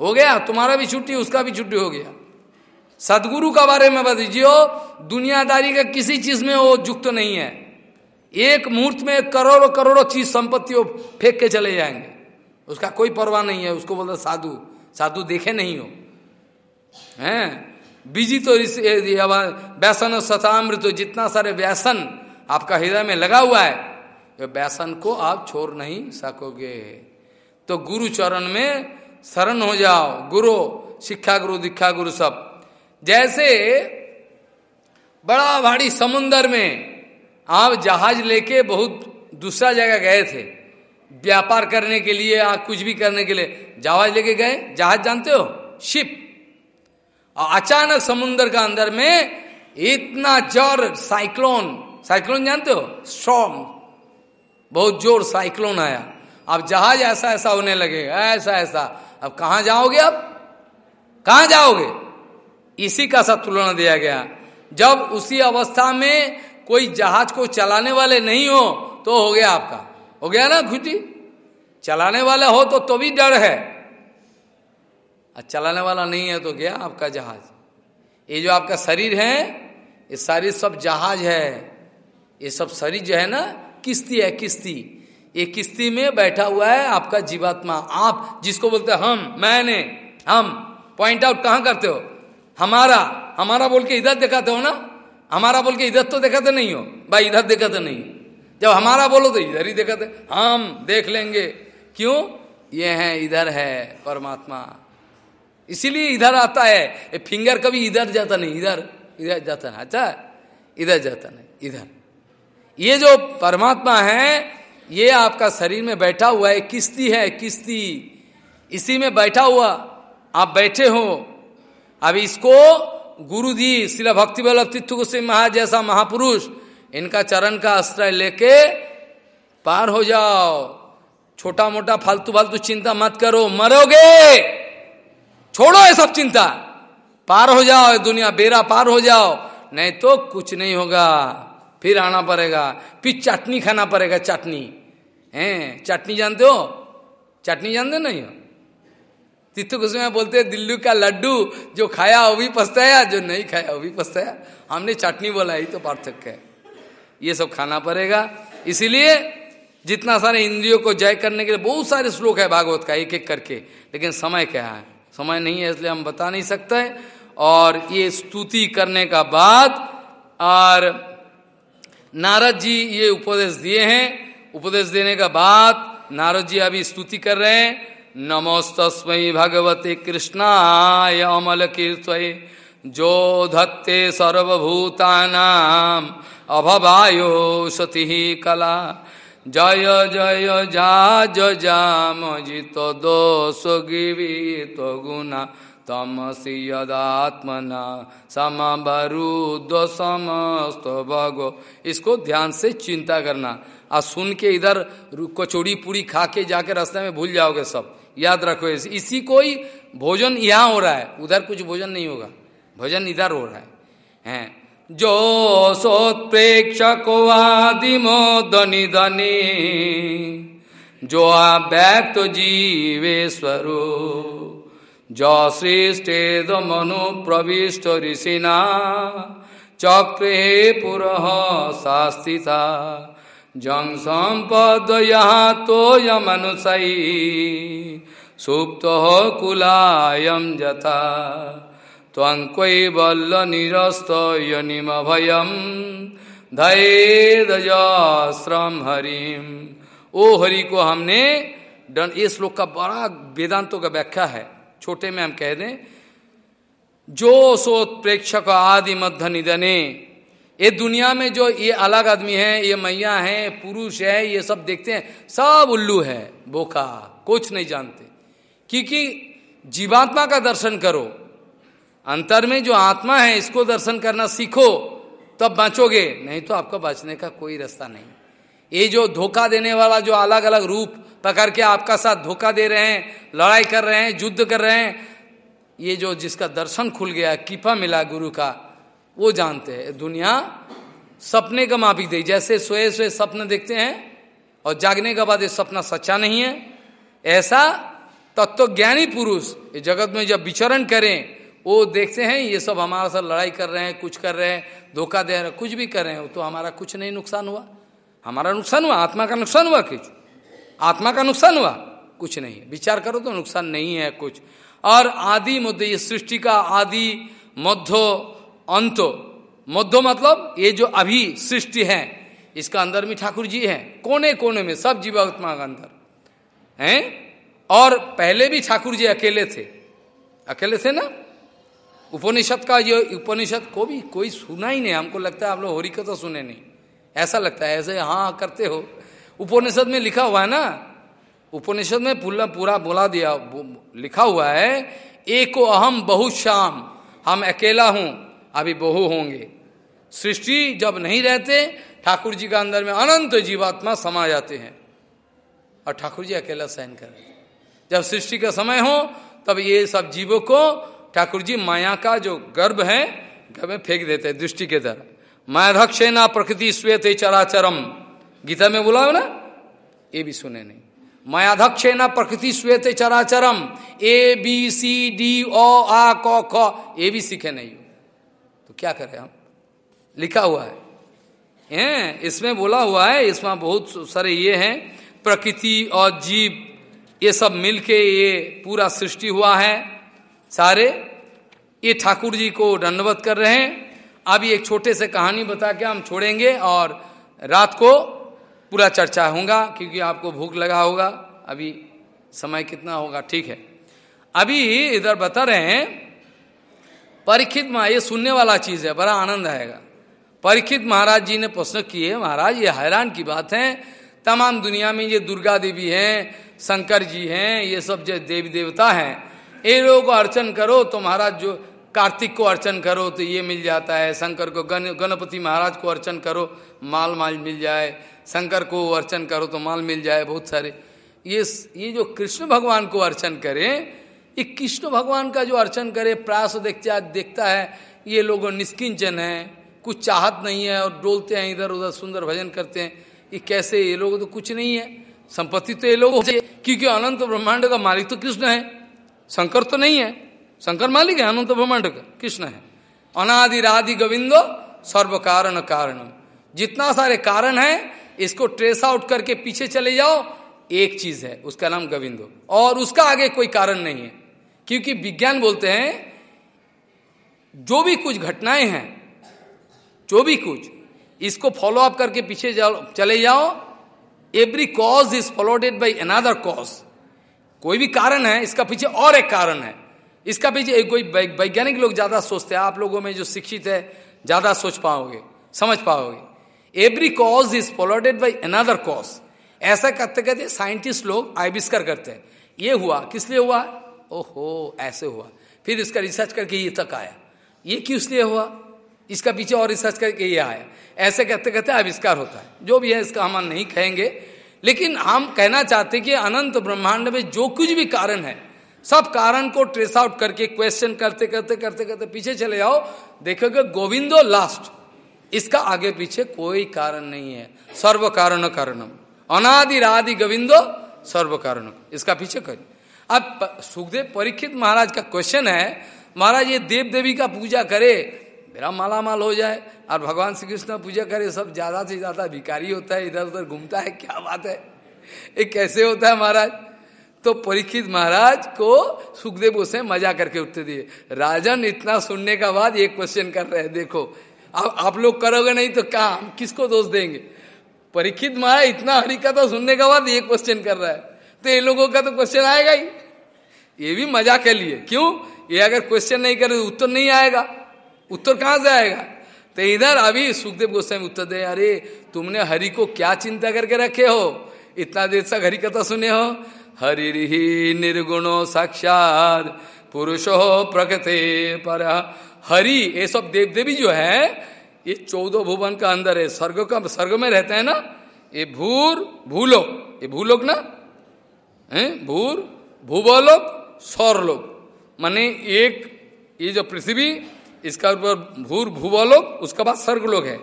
हो गया, तुम्हारा भी छुट्टी, उसका भी छुट्टी हो गया। सदगुरु का बारे में बता दुनियादारी का किसी चीज़ में वो युक्त नहीं है। एक मुहूर्त में करोड़ों करोड़ों चीज़ संपत्तियों फेंक के चले जाएँगे। उसका कोई परवाह नहीं है। उसको बोलते साधु। साधु देखे नहीं हो। हैं? बीजी तो व्यसन और सतामृत तो जितना सारे व्यसन आपका हृदय में लगा हुआ है तो व्यसन को आप छोड़ नहीं सकोगे। तो गुरु चरण में शरण हो जाओ। गुरु, शिक्षा गुरु, दीक्षा गुरु सब। जैसे बड़ा भारी समुन्दर में आप जहाज़ लेके बहुत दूसरा जगह गए थे, व्यापार करने के लिए या कुछ भी करने के लिए। जहाज़ लेके गए? जहाज़ जानते हो? शिप। और अचानक समुन्द्र का अंदर में इतना ज़ोर साइक्लोन साइक्लोन जानते हो? स्ट्रॉन्ग बहुत ज़ोर साइक्लोन आया। अब जहाज़ ऐसा ऐसा होने लगे, ऐसा ऐसा। अब कहा जाओगे अब कहा जाओगे? इसी का सा तुलना दिया गया। जब उसी अवस्था में कोई जहाज़ को चलाने वाले नहीं हो तो हो गया आपका। हो गया ना घुटी चलाने वाला हो तो तो भी डर है। चलाने वाला नहीं है तो गया आपका जहाज़। ये जो आपका शरीर है, ये शरीर सब जहाज़ है। ये सब शरीर जो है ना किस्ती है किस्ती ये किस्ती में बैठा हुआ है आपका जीवात्मा। आप जिसको बोलते हैं, हम, मैंने, हम पॉइंट आउट कहाँ करते हो? हमारा हमारा बोल के इधर दिखाते हो ना? हमारा बोल के इधर तो दिखाते नहीं हो, भाई इधर दिखाते नहीं। जब हमारा बोलो तो इधर ही दिखाते हम देख लेंगे। क्यों? ये है, इधर है, परमात्मा। इसीलिए इधर आता है। फिंगर कभी इधर जाता नहीं, इधर इधर जाता है। अच्छा इधर जाता नहीं, इधर। ये जो परमात्मा है, ये आपका शरीर में बैठा हुआ है। किस्ती है, किस्ती। इसी में बैठा हुआ। आप बैठे हो। अब इसको गुरु जी शिला भक्ति बल तित्व से महा जैसा महापुरुष, इनका चरण का आश्रय लेके पार हो जाओ। छोटा मोटा फालतू फालतू चिंता मत करो, मरोगे। छोड़ो ये सब चिंता। पार हो जाओ दुनिया बेरा पार हो जाओ। नहीं तो कुछ नहीं होगा। फिर आना पड़ेगा। फिर चटनी खाना पड़ेगा, चटनी। है, चटनी जानते हो? चटनी जानते नहीं हो? तित्तु कुसुम बोलते हैं, दिल्ली का लड्डू, जो खाया वो भी पछताया, जो नहीं खाया वो भी पछताया। हमने चटनी बोला ही तो पार्थक्य है। ये सब खाना पड़ेगा। इसीलिए जितना सारे इंद्रियों को जय करने के लिए बहुत सारे श्लोक है भागवत का एक एक करके। लेकिन समय क्या है? समय नहीं है, इसलिए हम बता नहीं सकते। और ये स्तुति करने का बाद, और नारद जी ये उपदेश दिए हैं। उपदेश देने का बाद नारद जी अभी स्तुति कर रहे हैं। नमोस्तस्मय भगवते कृष्णाय अमल कीर्त जो धत्ते सर्वभूतानाम अभवायो सती कला। जय जय, जा जाम जित दोष गिवित गुना तमसी यदात्मना समबरुद समस्त भगो। इसको ध्यान से चिंता करना। और सुन के इधर कचौड़ी पूरी खा के जाके रास्ते में भूल जाओगे सब। याद रखो इसी कोई भोजन यहाँ हो रहा है, उधर कुछ भोजन नहीं होगा, भोजन इधर हो रहा है, हैं। जो सोत्प्रेक्षको आदिमो धनी धनी, जो व्यक्त जीवेश्वरो जो सृष्टे मनु प्रविष्ट ऋषिना, चक्रे पुरः शास्तिता जंग संपद यहाँ तो यमनुषयी सुप्त हो कुलायम जथा त्वंक्वैवल्ल निरस्त यनिम भयम धैर्यश्रम हरिम ओ हरि को हमने डन, ये श्लोक का बड़ा वेदांतों का व्याख्या है। छोटे में हम कह दें, जो सोत प्रेक्षक आदि मध्य निधने ये दुनिया में जो ये अलग आदमी है, ये मैया है, पुरुष है, ये सब देखते हैं, सब उल्लू है बोखा कुछ नहीं जानते। क्योंकि जीवात्मा का दर्शन करो, अंतर में जो आत्मा है, इसको दर्शन करना सीखो, तब बचोगे, नहीं तो आपका बचने का कोई रास्ता नहीं। ये जो धोखा देने वाला जो अलग अलग रूप पकड़ के आपका साथ धोखा दे रहे हैं, लड़ाई कर रहे हैं, युद्ध कर रहे हैं, ये जो जिसका दर्शन खुल गया, कृपा मिला गुरु का वो जानते हैं, दुनिया सपने का माफिक दे, जैसे सोए सोए सपने देखते हैं, और जागने के बाद ये सपना सच्चा नहीं है। ऐसा तत्व ज्ञानी पुरुष ये जगत में जब विचरण करें, वो देखते हैं, ये सब हमारा साथ लड़ाई कर रहे हैं, कुछ कर रहे हैं, धोखा दे रहे हैं, कुछ भी कर रहे हैं तो हमारा कुछ नहीं नुकसान हुआ। हमारा नुकसान हुआ, आत्मा का नुकसान हुआ कुछ? आत्मा का नुकसान हुआ? कुछ नहीं। विचार करो तो नुकसान नहीं है कुछ। और आदि मुद्दे, ये सृष्टि का आदि मध्य अंत, मध्य मतलब ये जो अभी सृष्टि है, इसका अंदर में ठाकुर जी है कोने कोने में, सब जीवात्मा का अंदर। हैं? और पहले भी ठाकुर जी अकेले थे। अकेले थे ना? उपनिषद का जो उपनिषद को भी कोई सुना ही नहीं, हमको लगता है आप लोग होरी का तो सुने नहीं। ऐसा लगता है, ऐसे हाँ करते हो। उपनिषद में लिखा हुआ है ना? उपनिषद में पूरा पूरा बोला दिया लिखा हुआ है, एको अहम बहु श्याम हम अकेला हूँ अभी बहु होंगे। सृष्टि जब नहीं रहते, ठाकुर जी का अंदर में अनंत जीवात्मा समा जाते हैं। और ठाकुर जी अकेला सहन कर रहे जब सृष्टि का समय हो, तब ये सब जीवों को ठाकुर जी माया का जो गर्भ है, गर्भ में फेंक देते हैं दृष्टि के तरह मायाधक्षेना प्रकृति श्वेत चराचरम। गीता में बोला ना? ये भी सुने नहीं। मायाधक्षेना प्रकृति श्वेत चराचरम। ए, बी, सी, डी, ओ, आ, क, ख। ये भी सीखे नहीं। हो क्या करें हम? लिखा हुआ है। हैं, इसमें बोला हुआ है, इसमें बहुत सारे ये हैं, प्रकृति और जीव, ये सब मिलके ये पूरा सृष्टि हुआ है। सारे, ये ठाकुर जी को दंडवत कर रहे हैं। अभी एक छोटे से कहानी बता के हम छोड़ेंगे और रात को पूरा चर्चा होगा, क्योंकि आपको भूख लगा होगा। अभी समय कितना होगा? ठीक है। अभी इधर बता रहे हैं परीक्षित माँ ये सुनने वाला चीज़ है, बड़ा आनंद आएगा। परीक्षित महाराज जी ने प्रश्न किए, महाराज, ये हैरान की बात है। तमाम दुनिया में ये दुर्गा देवी हैं, शंकर जी हैं, ये सब जो देवी देवता हैं, ये लोगों को अर्चन करो तो महाराज जो कार्तिक को अर्चन करो तो ये मिल जाता है, शंकर को गण, गणपति महाराज को अर्चन करो, माल माल मिल जाए, शंकर को अर्चन करो तो माल मिल जाए, बहुत सारे। ये ये जो कृष्ण भगवान को अर्चन करें ये कृष्ण भगवान का जो अर्चन करे, प्रास देखता देखता है, ये लोग निष्किंचन है, कुछ चाहत नहीं है और डोलते हैं इधर उधर सुंदर भजन करते हैं। ये कैसे, ये लोग तो कुछ नहीं है। संपत्ति तो ये लोग क्योंकि अनंत ब्रह्मांड का मालिक तो कृष्ण है। शंकर तो नहीं है। शंकर मालिक है, अनंत ब्रह्मांड का, कृष्ण है। अनादि राधि गोविंदो सर्व कारण कारणम। जितना सारे कारण है, इसको ट्रेस आउट करके पीछे चले जाओ, एक चीज़ है, उसका नाम गोविंदो। और उसका आगे कोई कारण नहीं है। क्योंकि विज्ञान बोलते हैं, जो भी कुछ घटनाएँ हैं, जो भी कुछ, इसको फॉलो अप करके पीछे जाओ, चले जाओ। Every cause is followed by another cause कोई भी कारण है, इसका पीछे और एक कारण है। इसका पीछे एक कोई वैज्ञानिक लोग ज़्यादा सोचते हैं, आप लोगों में जो शिक्षित है, ज़्यादा सोच पाओगे, समझ पाओगे। Every cause is followed by another cause ऐसा करते करते साइंटिस्ट लोग आविष्कार करते हैं। ये हुआ, किस लिए हुआ? ओहो, ऐसे हुआ। फिर इसका रिसर्च करके ये तक आया। ये क्यों इसलिए हुआ? इसका पीछे और रिसर्च करके ये आया। ऐसे कहते कहते आविष्कार होता है। जो भी है, इसका हम नहीं कहेंगे। लेकिन हम कहना चाहते कि अनंत ब्रह्मांड में जो कुछ भी कारण है, सब कारण को ट्रेस आउट करके क्वेश्चन करते करते करते करते पीछे चले जाओ। देखोगे गोविंदो लास्ट इसका आगे पीछे कोई कारण नहीं है। सर्व कारण कारणम। अनादि राधि गोविंदो सर्व कारण इसका पीछे कर अब सुखदेव परीक्षित महाराज का क्वेश्चन है, महाराज ये देव देवी का पूजा करे, मेरा माला माल हो जाए और भगवान श्री कृष्ण पूजा करे, सब ज़्यादा से ज़्यादा भिकारी होता है, इधर उधर घूमता है, क्या बात है? ये कैसे होता है महाराज? तो परीक्षित महाराज को सुखदेव उसे मज़ा करके उत्तर दिए। राजन, इतना सुनने का बाद एक क्वेश्चन कर रहे हैं, देखो अब आप लोग करोगे नहीं तो क्या, हम किसको दोष देंगे? परीक्षित महाराज, इतना हरिकथा सुनने का बाद ये क्वेश्चन कर रहा है। तो ये लोगों का तो क्वेश्चन आएगा ही। ये भी मज़ा के लिए। क्यों? ये अगर क्वेश्चन नहीं करे तो उत्तर नहीं आएगा। उत्तर कहाँ से आएगा? तो इधर अभी सुखदेव गोस्वामी उत्तर दे, अरे, तुमने हरि को क्या चिंता करके रखे हो? इतना देर तक हरि कथा सुने हो? हरि निर्गुणो साक्षात पुरुषो प्रकृति पर। हरि, ये सब देव देवी जो है, ये चौदह भुवन का अंदर है। स्वर्ग का, स्वर्ग में रहता है ना? ये भूर, भूलोक, ये भूलोक ना? है? भूर भूवलोक सौरलोक। माने एक, ये जो पृथ्वी, इसका ऊपर भूर भूवलोक उसके बाद स्वर्ग लोग है।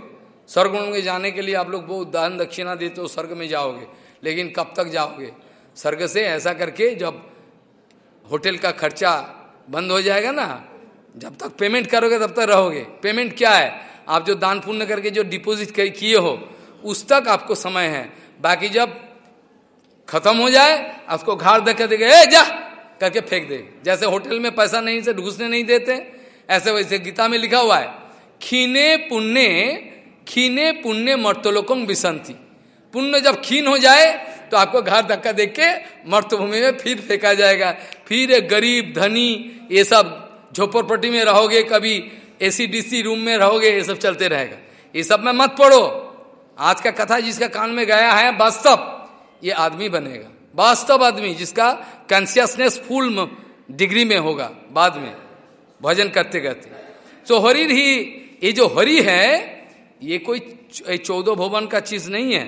स्वर्ग में जाने के लिए आप लोग बहुत दान दक्षिणा देते हो स्वर्ग में जाओगे, लेकिन कब तक जाओगे? स्वर्ग से ऐसा करके जब होटल का खर्चा बंद हो जाएगा ना, जब तक पेमेंट करोगे तब तक रहोगे। पेमेंट क्या है? आप जो दान पुण्य करके जो डिपॉजिट किए हो, उस तक आपको समय है। बाकी जब खत्म हो जाए, उसको घाड़ देखे देखे, ए, जा! करके फेंक दे। जैसे होटल में पैसा नहीं से घुसने नहीं देते। ऐसे वैसे गीता में लिखा हुआ है, खीने पुण्य खीने पुण्य मर्तलोकम विसंति। पुण्य जब खीन हो जाए तो आपको घर धक्का देख के मर्तभूमि में फिर फेंका जाएगा। फिर गरीब, धनी, ये सब झोपड़पट्टी में रहोगे, कभी एसी डीसी रूम में रहोगे, ये सब चलते रहेगा। ये सब में मत पढ़ो आज का कथा जिसका कान में गया है, वास्तव। ये आदमी बनेगा। वास्तव आदमी, जिसका कॉन्सियसनेस फुल डिग्री में होगा, बाद में, भजन करते करते। तो हरि ही, ये जो हरि है, ये कोई चौदह भवन का चीज़ नहीं है।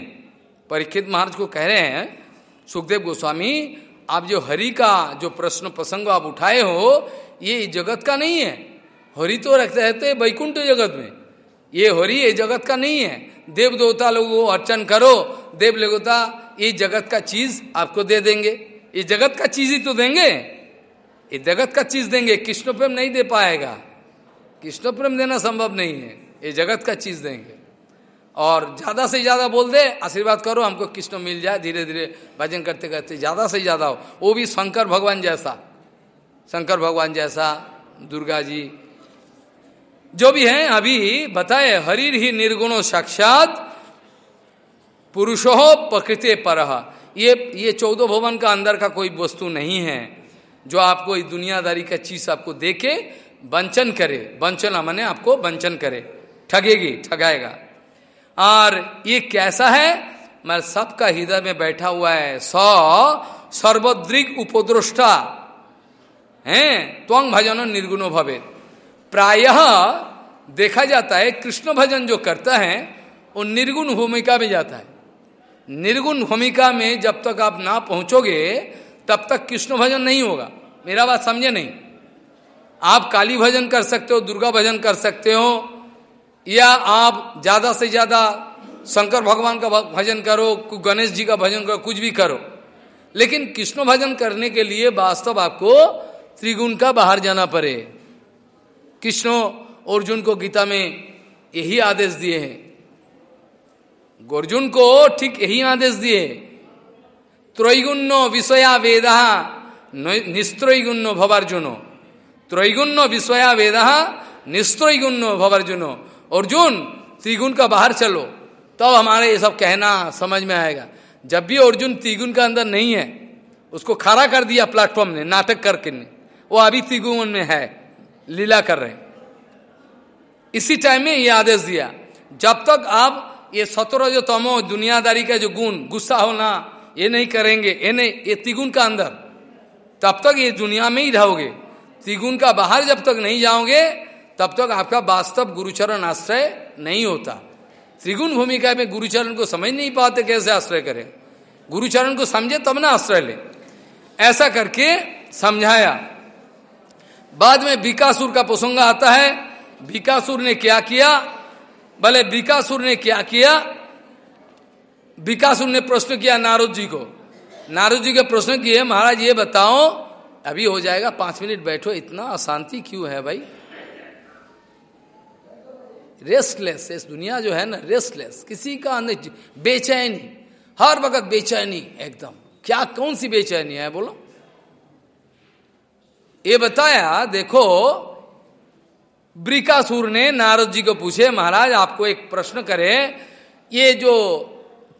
परीक्षित महाराज को कह रहे हैं, सुखदेव गोस्वामी, आप जो हरि का जो प्रश्न प्रसंग आप उठाए हो, ये जगत का नहीं है। हरि तो रखते रहते वैकुंठ जगत में। ये हरि, ये जगत का नहीं है। देव देवता लोगों को अर्चन करो। देव देवता ये जगत का चीज़ आपको दे देंगे। ये जगत का चीज़ ही तो देंगे। ये जगत का चीज़ देंगे, कृष्ण प्रेम नहीं दे पाएगा। कृष्ण प्रेम देना संभव नहीं है, ये जगत का चीज़ देंगे। और ज़्यादा से ज़्यादा बोल दे, आशीर्वाद करो, हमको कृष्ण मिल जाए धीरे धीरे भजन करते करते ज़्यादा से ज़्यादा हो। वो भी शंकर भगवान जैसा, शंकर भगवान जैसा, दुर्गा जी। जो भी है, अभी बताए, हरिर ही निर्गुणो साक्षात पुरुषो प्रकृति पर। ये ये चौदह भवन का अंदर का कोई वस्तु नहीं है, जो आपको इस दुनियादारी का चीज़ आपको देके वंचन करे। वंचना माने आपको वंचन करे। ठगेगी, ठगाएगा। और ये कैसा है? मैं सबका हृदय में बैठा हुआ है। सौ, सर्वद्रिक उपद्रष्टा। है? त्वंग भजन निर्गुणो भवे प्रायः देखा जाता है, कृष्ण भजन जो करता है, वो निर्गुण भूमिका में जाता है। निर्गुण भूमिका में जब तक आप ना पहुंचोगे, तब तक कृष्ण भजन नहीं होगा। मेरा बात समझे नहीं? आप काली भजन कर सकते हो, दुर्गा भजन कर सकते हो, या आप ज़्यादा से ज़्यादा शंकर भगवान का भजन करो गणेश जी का भजन करो, कुछ भी करो। लेकिन कृष्ण भजन करने के लिए वास्तव आपको त्रिगुण का बाहर जाना पड़े। कृष्ण अर्जुन को गीता में यही आदेश दिए हैं अर्जुन को ठीक यही आदेश दिए। त्रैगुण्य विषया वेदा निस्त्रैगुण्य भवार्जुनो। त्रैगुण्य विषया वेदा निस्त्रैगुण्य भवार्जुनो। अर्जुन, त्रिगुण का बाहर चलो। तब तो हमारे ये सब कहना समझ में आएगा। जब भी अर्जुन त्रिगुण का अंदर नहीं है, उसको खड़ा कर दिया प्लेटफॉर्म ने, नाटक करके ने, वो अभी त्रिगुण में है, लीला कर रहे इसी टाइम में ये आदेश दिया। जब तक आप ये सतरो जो तमो दुनियादारी का जो गुण, गुस्सा होना ये नहीं करेंगे। ये नहीं, ये त्रिगुण का अंदर। तब तक ये दुनिया में ही रहोगे। त्रिगुण का बाहर जब तक नहीं जाओगे, तब तक आपका वास्तव गुरुचरण आश्रय नहीं होता। त्रिगुण भूमिका में गुरुचरण को समझ नहीं पाते कैसे आश्रय करें। गुरुचरण को समझे तब ना आश्रय ले। ऐसा करके समझाया। बाद में बिकासुर का प्रसंग आता है। बिकासुर ने क्या किया? भले बिकासुर ने क्या किया? बिकासुर ने प्रश्न किया नारद जी को। नारद जी के प्रश्न किए, महाराज, ये बताओ, अभी हो जाएगा, पाँच मिनट बैठो, इतना अशांति क्यों है भाई? रेस्टलेस इस दुनिया जो है ना रेस्टलेस किसी का बेचैनी, हर वक्त बेचैनी, एकदम। क्या, कौन सी बेचैनी है, बोलो? ये बताया, देखो ब्रिकासुर ने नारद जी को पूछे, महाराज, आपको एक प्रश्न करे। ये जो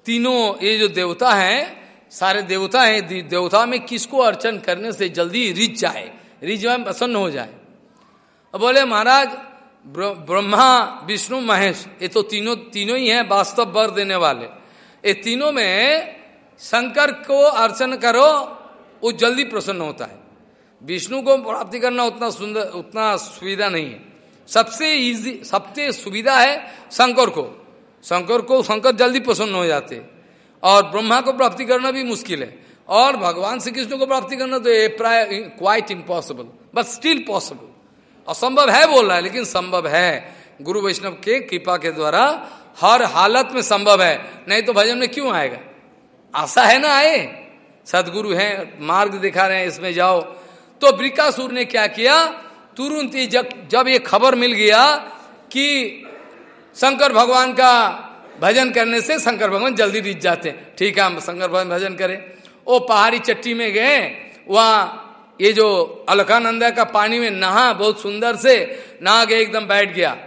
तीनों, ये जो देवता हैं, सारे देवता हैं देवता में किसको अर्चन करने से जल्दी रिच जाए? रिच में प्रसन्न हो जाए। अब बोले, महाराज ब्रह्मा, विष्णु, महेश, ये तो तीनों तीनों ही हैं, वास्तव वर देने वाले। ये तीनों में शंकर को अर्चन करो, वो जल्दी प्रसन्न होता है। विष्णु को प्राप्ति करना उतना सुंदर, उतना सुविधा नहीं है। सबसे इजी सबसे सुविधा है शंकर को। शंकर को, शंकर जल्दी प्रसन्न हो जाते। और ब्रह्मा को प्राप्ति करना भी मुश्किल है। और भगवान श्री कृष्ण को प्राप्ति करना तो ये प्राय quite impossible but still possible असंभव है बोल रहा है, लेकिन संभव है। गुरु वैष्णव के कृपा के द्वारा हर हालत में संभव है। नहीं तो भजन में क्यों आएगा? आशा है ना आए? सदगुरु हैं, मार्ग दिखा रहे हैं, इसमें जाओ। तो ब्रिकासुर ने क्या किया? तुरंत ही जब जब ये खबर मिल गया कि शंकर भगवान का भजन करने से शंकर भगवान जल्दी रिच जाते हैं। ठीक है, हम शंकर भगवान भजन करें। वो पहाड़ी चट्टी में गए, वहाँ ये जो अलकानंदा का पानी में नहा, बहुत सुंदर से नहा के एकदम बैठ गया।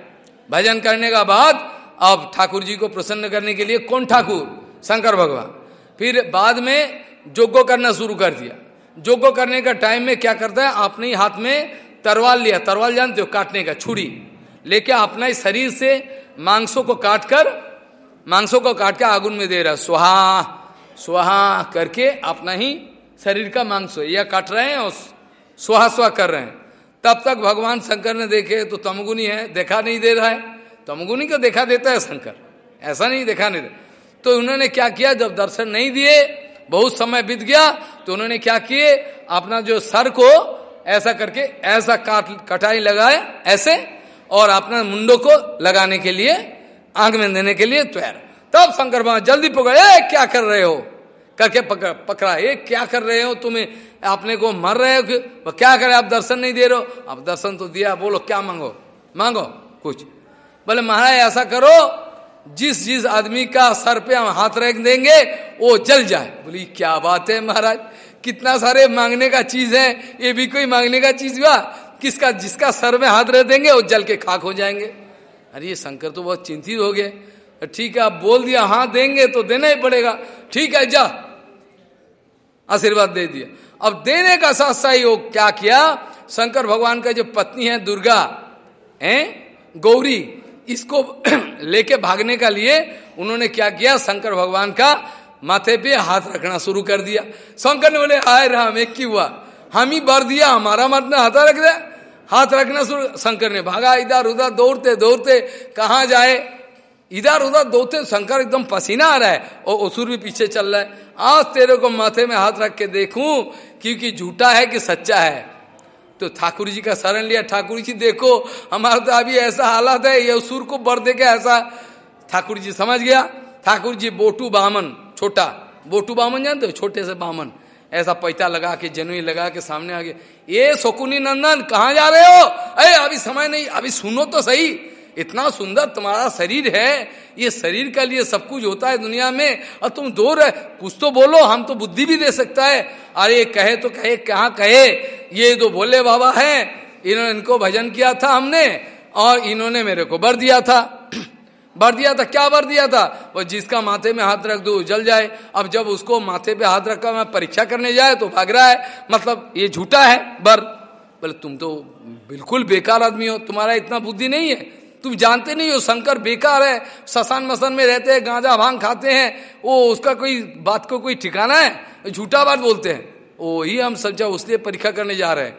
भजन करने का बाद अब ठाकुर जी को प्रसन्न करने के लिए कौन ठाकुर? शंकर भगवान। फिर बाद में जोगो करना शुरू कर दिया। जोगो करने का टाइम में क्या करता है? अपने ही हाथ में तरवाल लिया। तरवाल जानते हो काटने का छुरी। लेके अपना ही शरीर से मांसों को काट कर मांसों को काट के आगुन में दे रहा। सुहा सुहा करके अपना ही शरीर का मांस या काट रहे हैं और सुहा सुहा कर रहे हैं। तब तक भगवान शंकर ने देखे तो तमगुनी है, देखा नहीं दे रहा है। तमगुनी को देखा देता है शंकर। ऐसा नहीं देखा नहीं दे तो उन्होंने क्या किया? जब दर्शन नहीं दिए, बहुत समय बीत गया तो उन्होंने क्या किए? अपना जो सर को ऐसा करके, ऐसा काट, कटाई लगाए, ऐसे, और अपना मुंडो को लगाने के लिए आँख में देने के लिए तैयार। तब शंकर भगवान जल्दी पकड़े क्या कर रहे हो? करके पकड़ पकड़ा ये क्या कर रहे हो? तुम्हें अपने को मर रहे हो कि क्या करे? आप दर्शन नहीं दे रहे हो? आप दर्शन तो दिया, बोलो, क्या मांगो? मांगो? कुछ। बोले, महाराज, ऐसा करो, जिस जिस आदमी का सर पे हम हाथ रख देंगे, वो जल जाए। बोली क्या बात है, महाराज? कितना सारे मांगने का चीज़ है, ये भी कोई मांगने का चीज़ हुआ? किसका, जिसका सर में हाथ रह देंगे वो जल के खाक हो जाएँगे? अरे ये शंकर तो बहुत चिंतित हो गए। ठीक है, आप बोल दिया हाँ देंगे तो देना ही पड़ेगा। ठीक है, जा। आशीर्वाद दे दिया। अब देने का साथ साथ वो क्या किया? शंकर भगवान का जो पत्नी है, दुर्गा, है? गौरी, इसको लेके भागने का लिए उन्होंने क्या किया? शंकर भगवान का माथे पे हाथ रखना शुरू कर दिया। शंकर ने बोले हाय राम एक की हुआ? हम ही बर दिया, हमारा मत हाथ रख दिया हाथ रखना शुरू, शंकर ने भागा, इधर उधर दौड़ते दौड़ते, कहा जाए? इधर उधर दौड़ते, शंकर एकदम पसीना आ रहा है और असुर भी पीछे चल रहा है। आज तेरे को माथे में हाथ रख के देखूँ, क्योंकि झूठा है कि सच्चा है। तो ठाकुर जी का शरण लिया। ठाकुर जी, देखो, हमारा तो अभी ऐसा हालत है, ये सुर को बर दे के ऐसा ठाकुर जी समझ गया। ठाकुर जी बोटू बामन, छोटा। बोटू बामन जानते हो? छोटे से बामन। ऐसा पैसा लगा के जनवी लगा के सामने आ गए ये शकुनी नंदन, कहाँ जा रहे हो? अरे, अभी समय नहीं। अभी सुनो तो सही। इतना सुंदर तुम्हारा शरीर है। ये शरीर का लिए सब कुछ होता है दुनिया में, और तुम दो रहे, कुछ तो बोलो, हम तो बुद्धि भी दे सकता है। अरे, कहे तो कहे, कहाँ कहे? ये दो भोले बाबा है। इन्होंने इनको भजन किया था हमने, और इन्होंने मेरे को बर दिया था। बर दिया था, क्या भर दिया था? वो जिसका माथे में हाथ रख दो, जल जाए। अब जब उसको माथे पे हाथ रखा, मैं परीक्षा करने जाए तो भाग रहा है। मतलब ये झूठा है बर बोले, तुम तो बिल्कुल बेकार आदमी हो, तुम्हारा इतना बुद्धि नहीं है। तुम जानते नहीं हो, शंकर बेकार है ससान मसन में रहते हैं, गांजा भाँग खाते हैं। वो उसका कोई बात को कोई ठिकाना है? झूठा बात बोलते हैं। वो ही हम समझा उसलिए परीक्षा करने जा रहे हैं।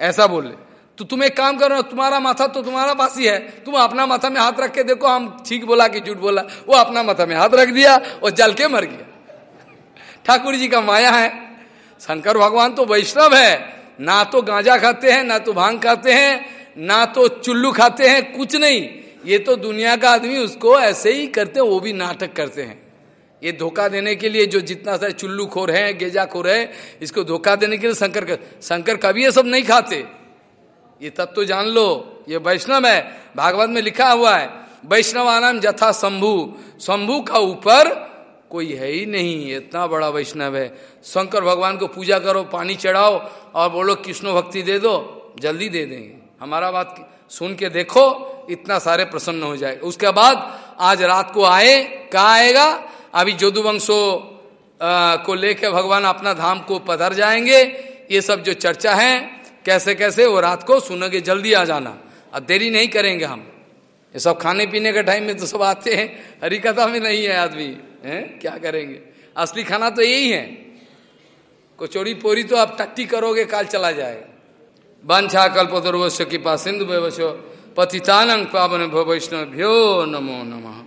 ऐसा बोल बोले तो तुम एक काम करो, तुम्हारा माथा तो तुम्हारा पास ही है। तुम अपना माथा में हाथ रख के देखो, हम ठीक बोला कि झूठ बोला। वो अपना माथा में हाथ रख दिया और जल के मर गया। ठाकुर जी का माया है। शंकर भगवान तो वैष्णव है। ना तो गांजा खाते हैं, ना तो भाँग खाते हैं, ना तो चुल्लू खाते हैं, कुछ नहीं। ये तो दुनिया का आदमी उसको ऐसे ही करते वो भी नाटक करते हैं। ये धोखा देने के लिए जो जितना सारे चुल्लू खोर है, गेजा खोर है, इसको धोखा देने के लिए शंकर शंकर कभी ये सब नहीं खाते। ये तब तो जान लो, ये वैष्णव है। भागवत में लिखा हुआ है, वैष्णव आनंद जथा शंभु। शंभु का ऊपर कोई है ही नहीं, इतना बड़ा वैष्णव है। शंकर भगवान को पूजा करो, पानी चढ़ाओ और बोलो, कृष्ण भक्ति दे दो, जल्दी दे देंगे। हमारा बात सुन के देखो, इतना सारे प्रसन्न हो जाए। उसके बाद आज रात को आए, कहा आएगा? अभी जोदुवंशो को लेकर भगवान अपना धाम को पधर जाएँगे। ये सब जो चर्चा है कैसे कैसे वो रात को सुनोगे जल्दी आ जाना। अब देरी नहीं करेंगे हम। ये सब खाने पीने के टाइम में तो सब आते हैं। हरी कथा में नहीं है आदमी, हैं? क्या करेंगे? असली खाना तो यही है। कचौड़ी पोरी तो आप टट्टी करोगे, काल चला जाएगा वंशा कल्पतुर्वश्य की पास सिंधु व्यवश्य पतितानंग पावन भो वैष्णव भ्यो नमो नमः।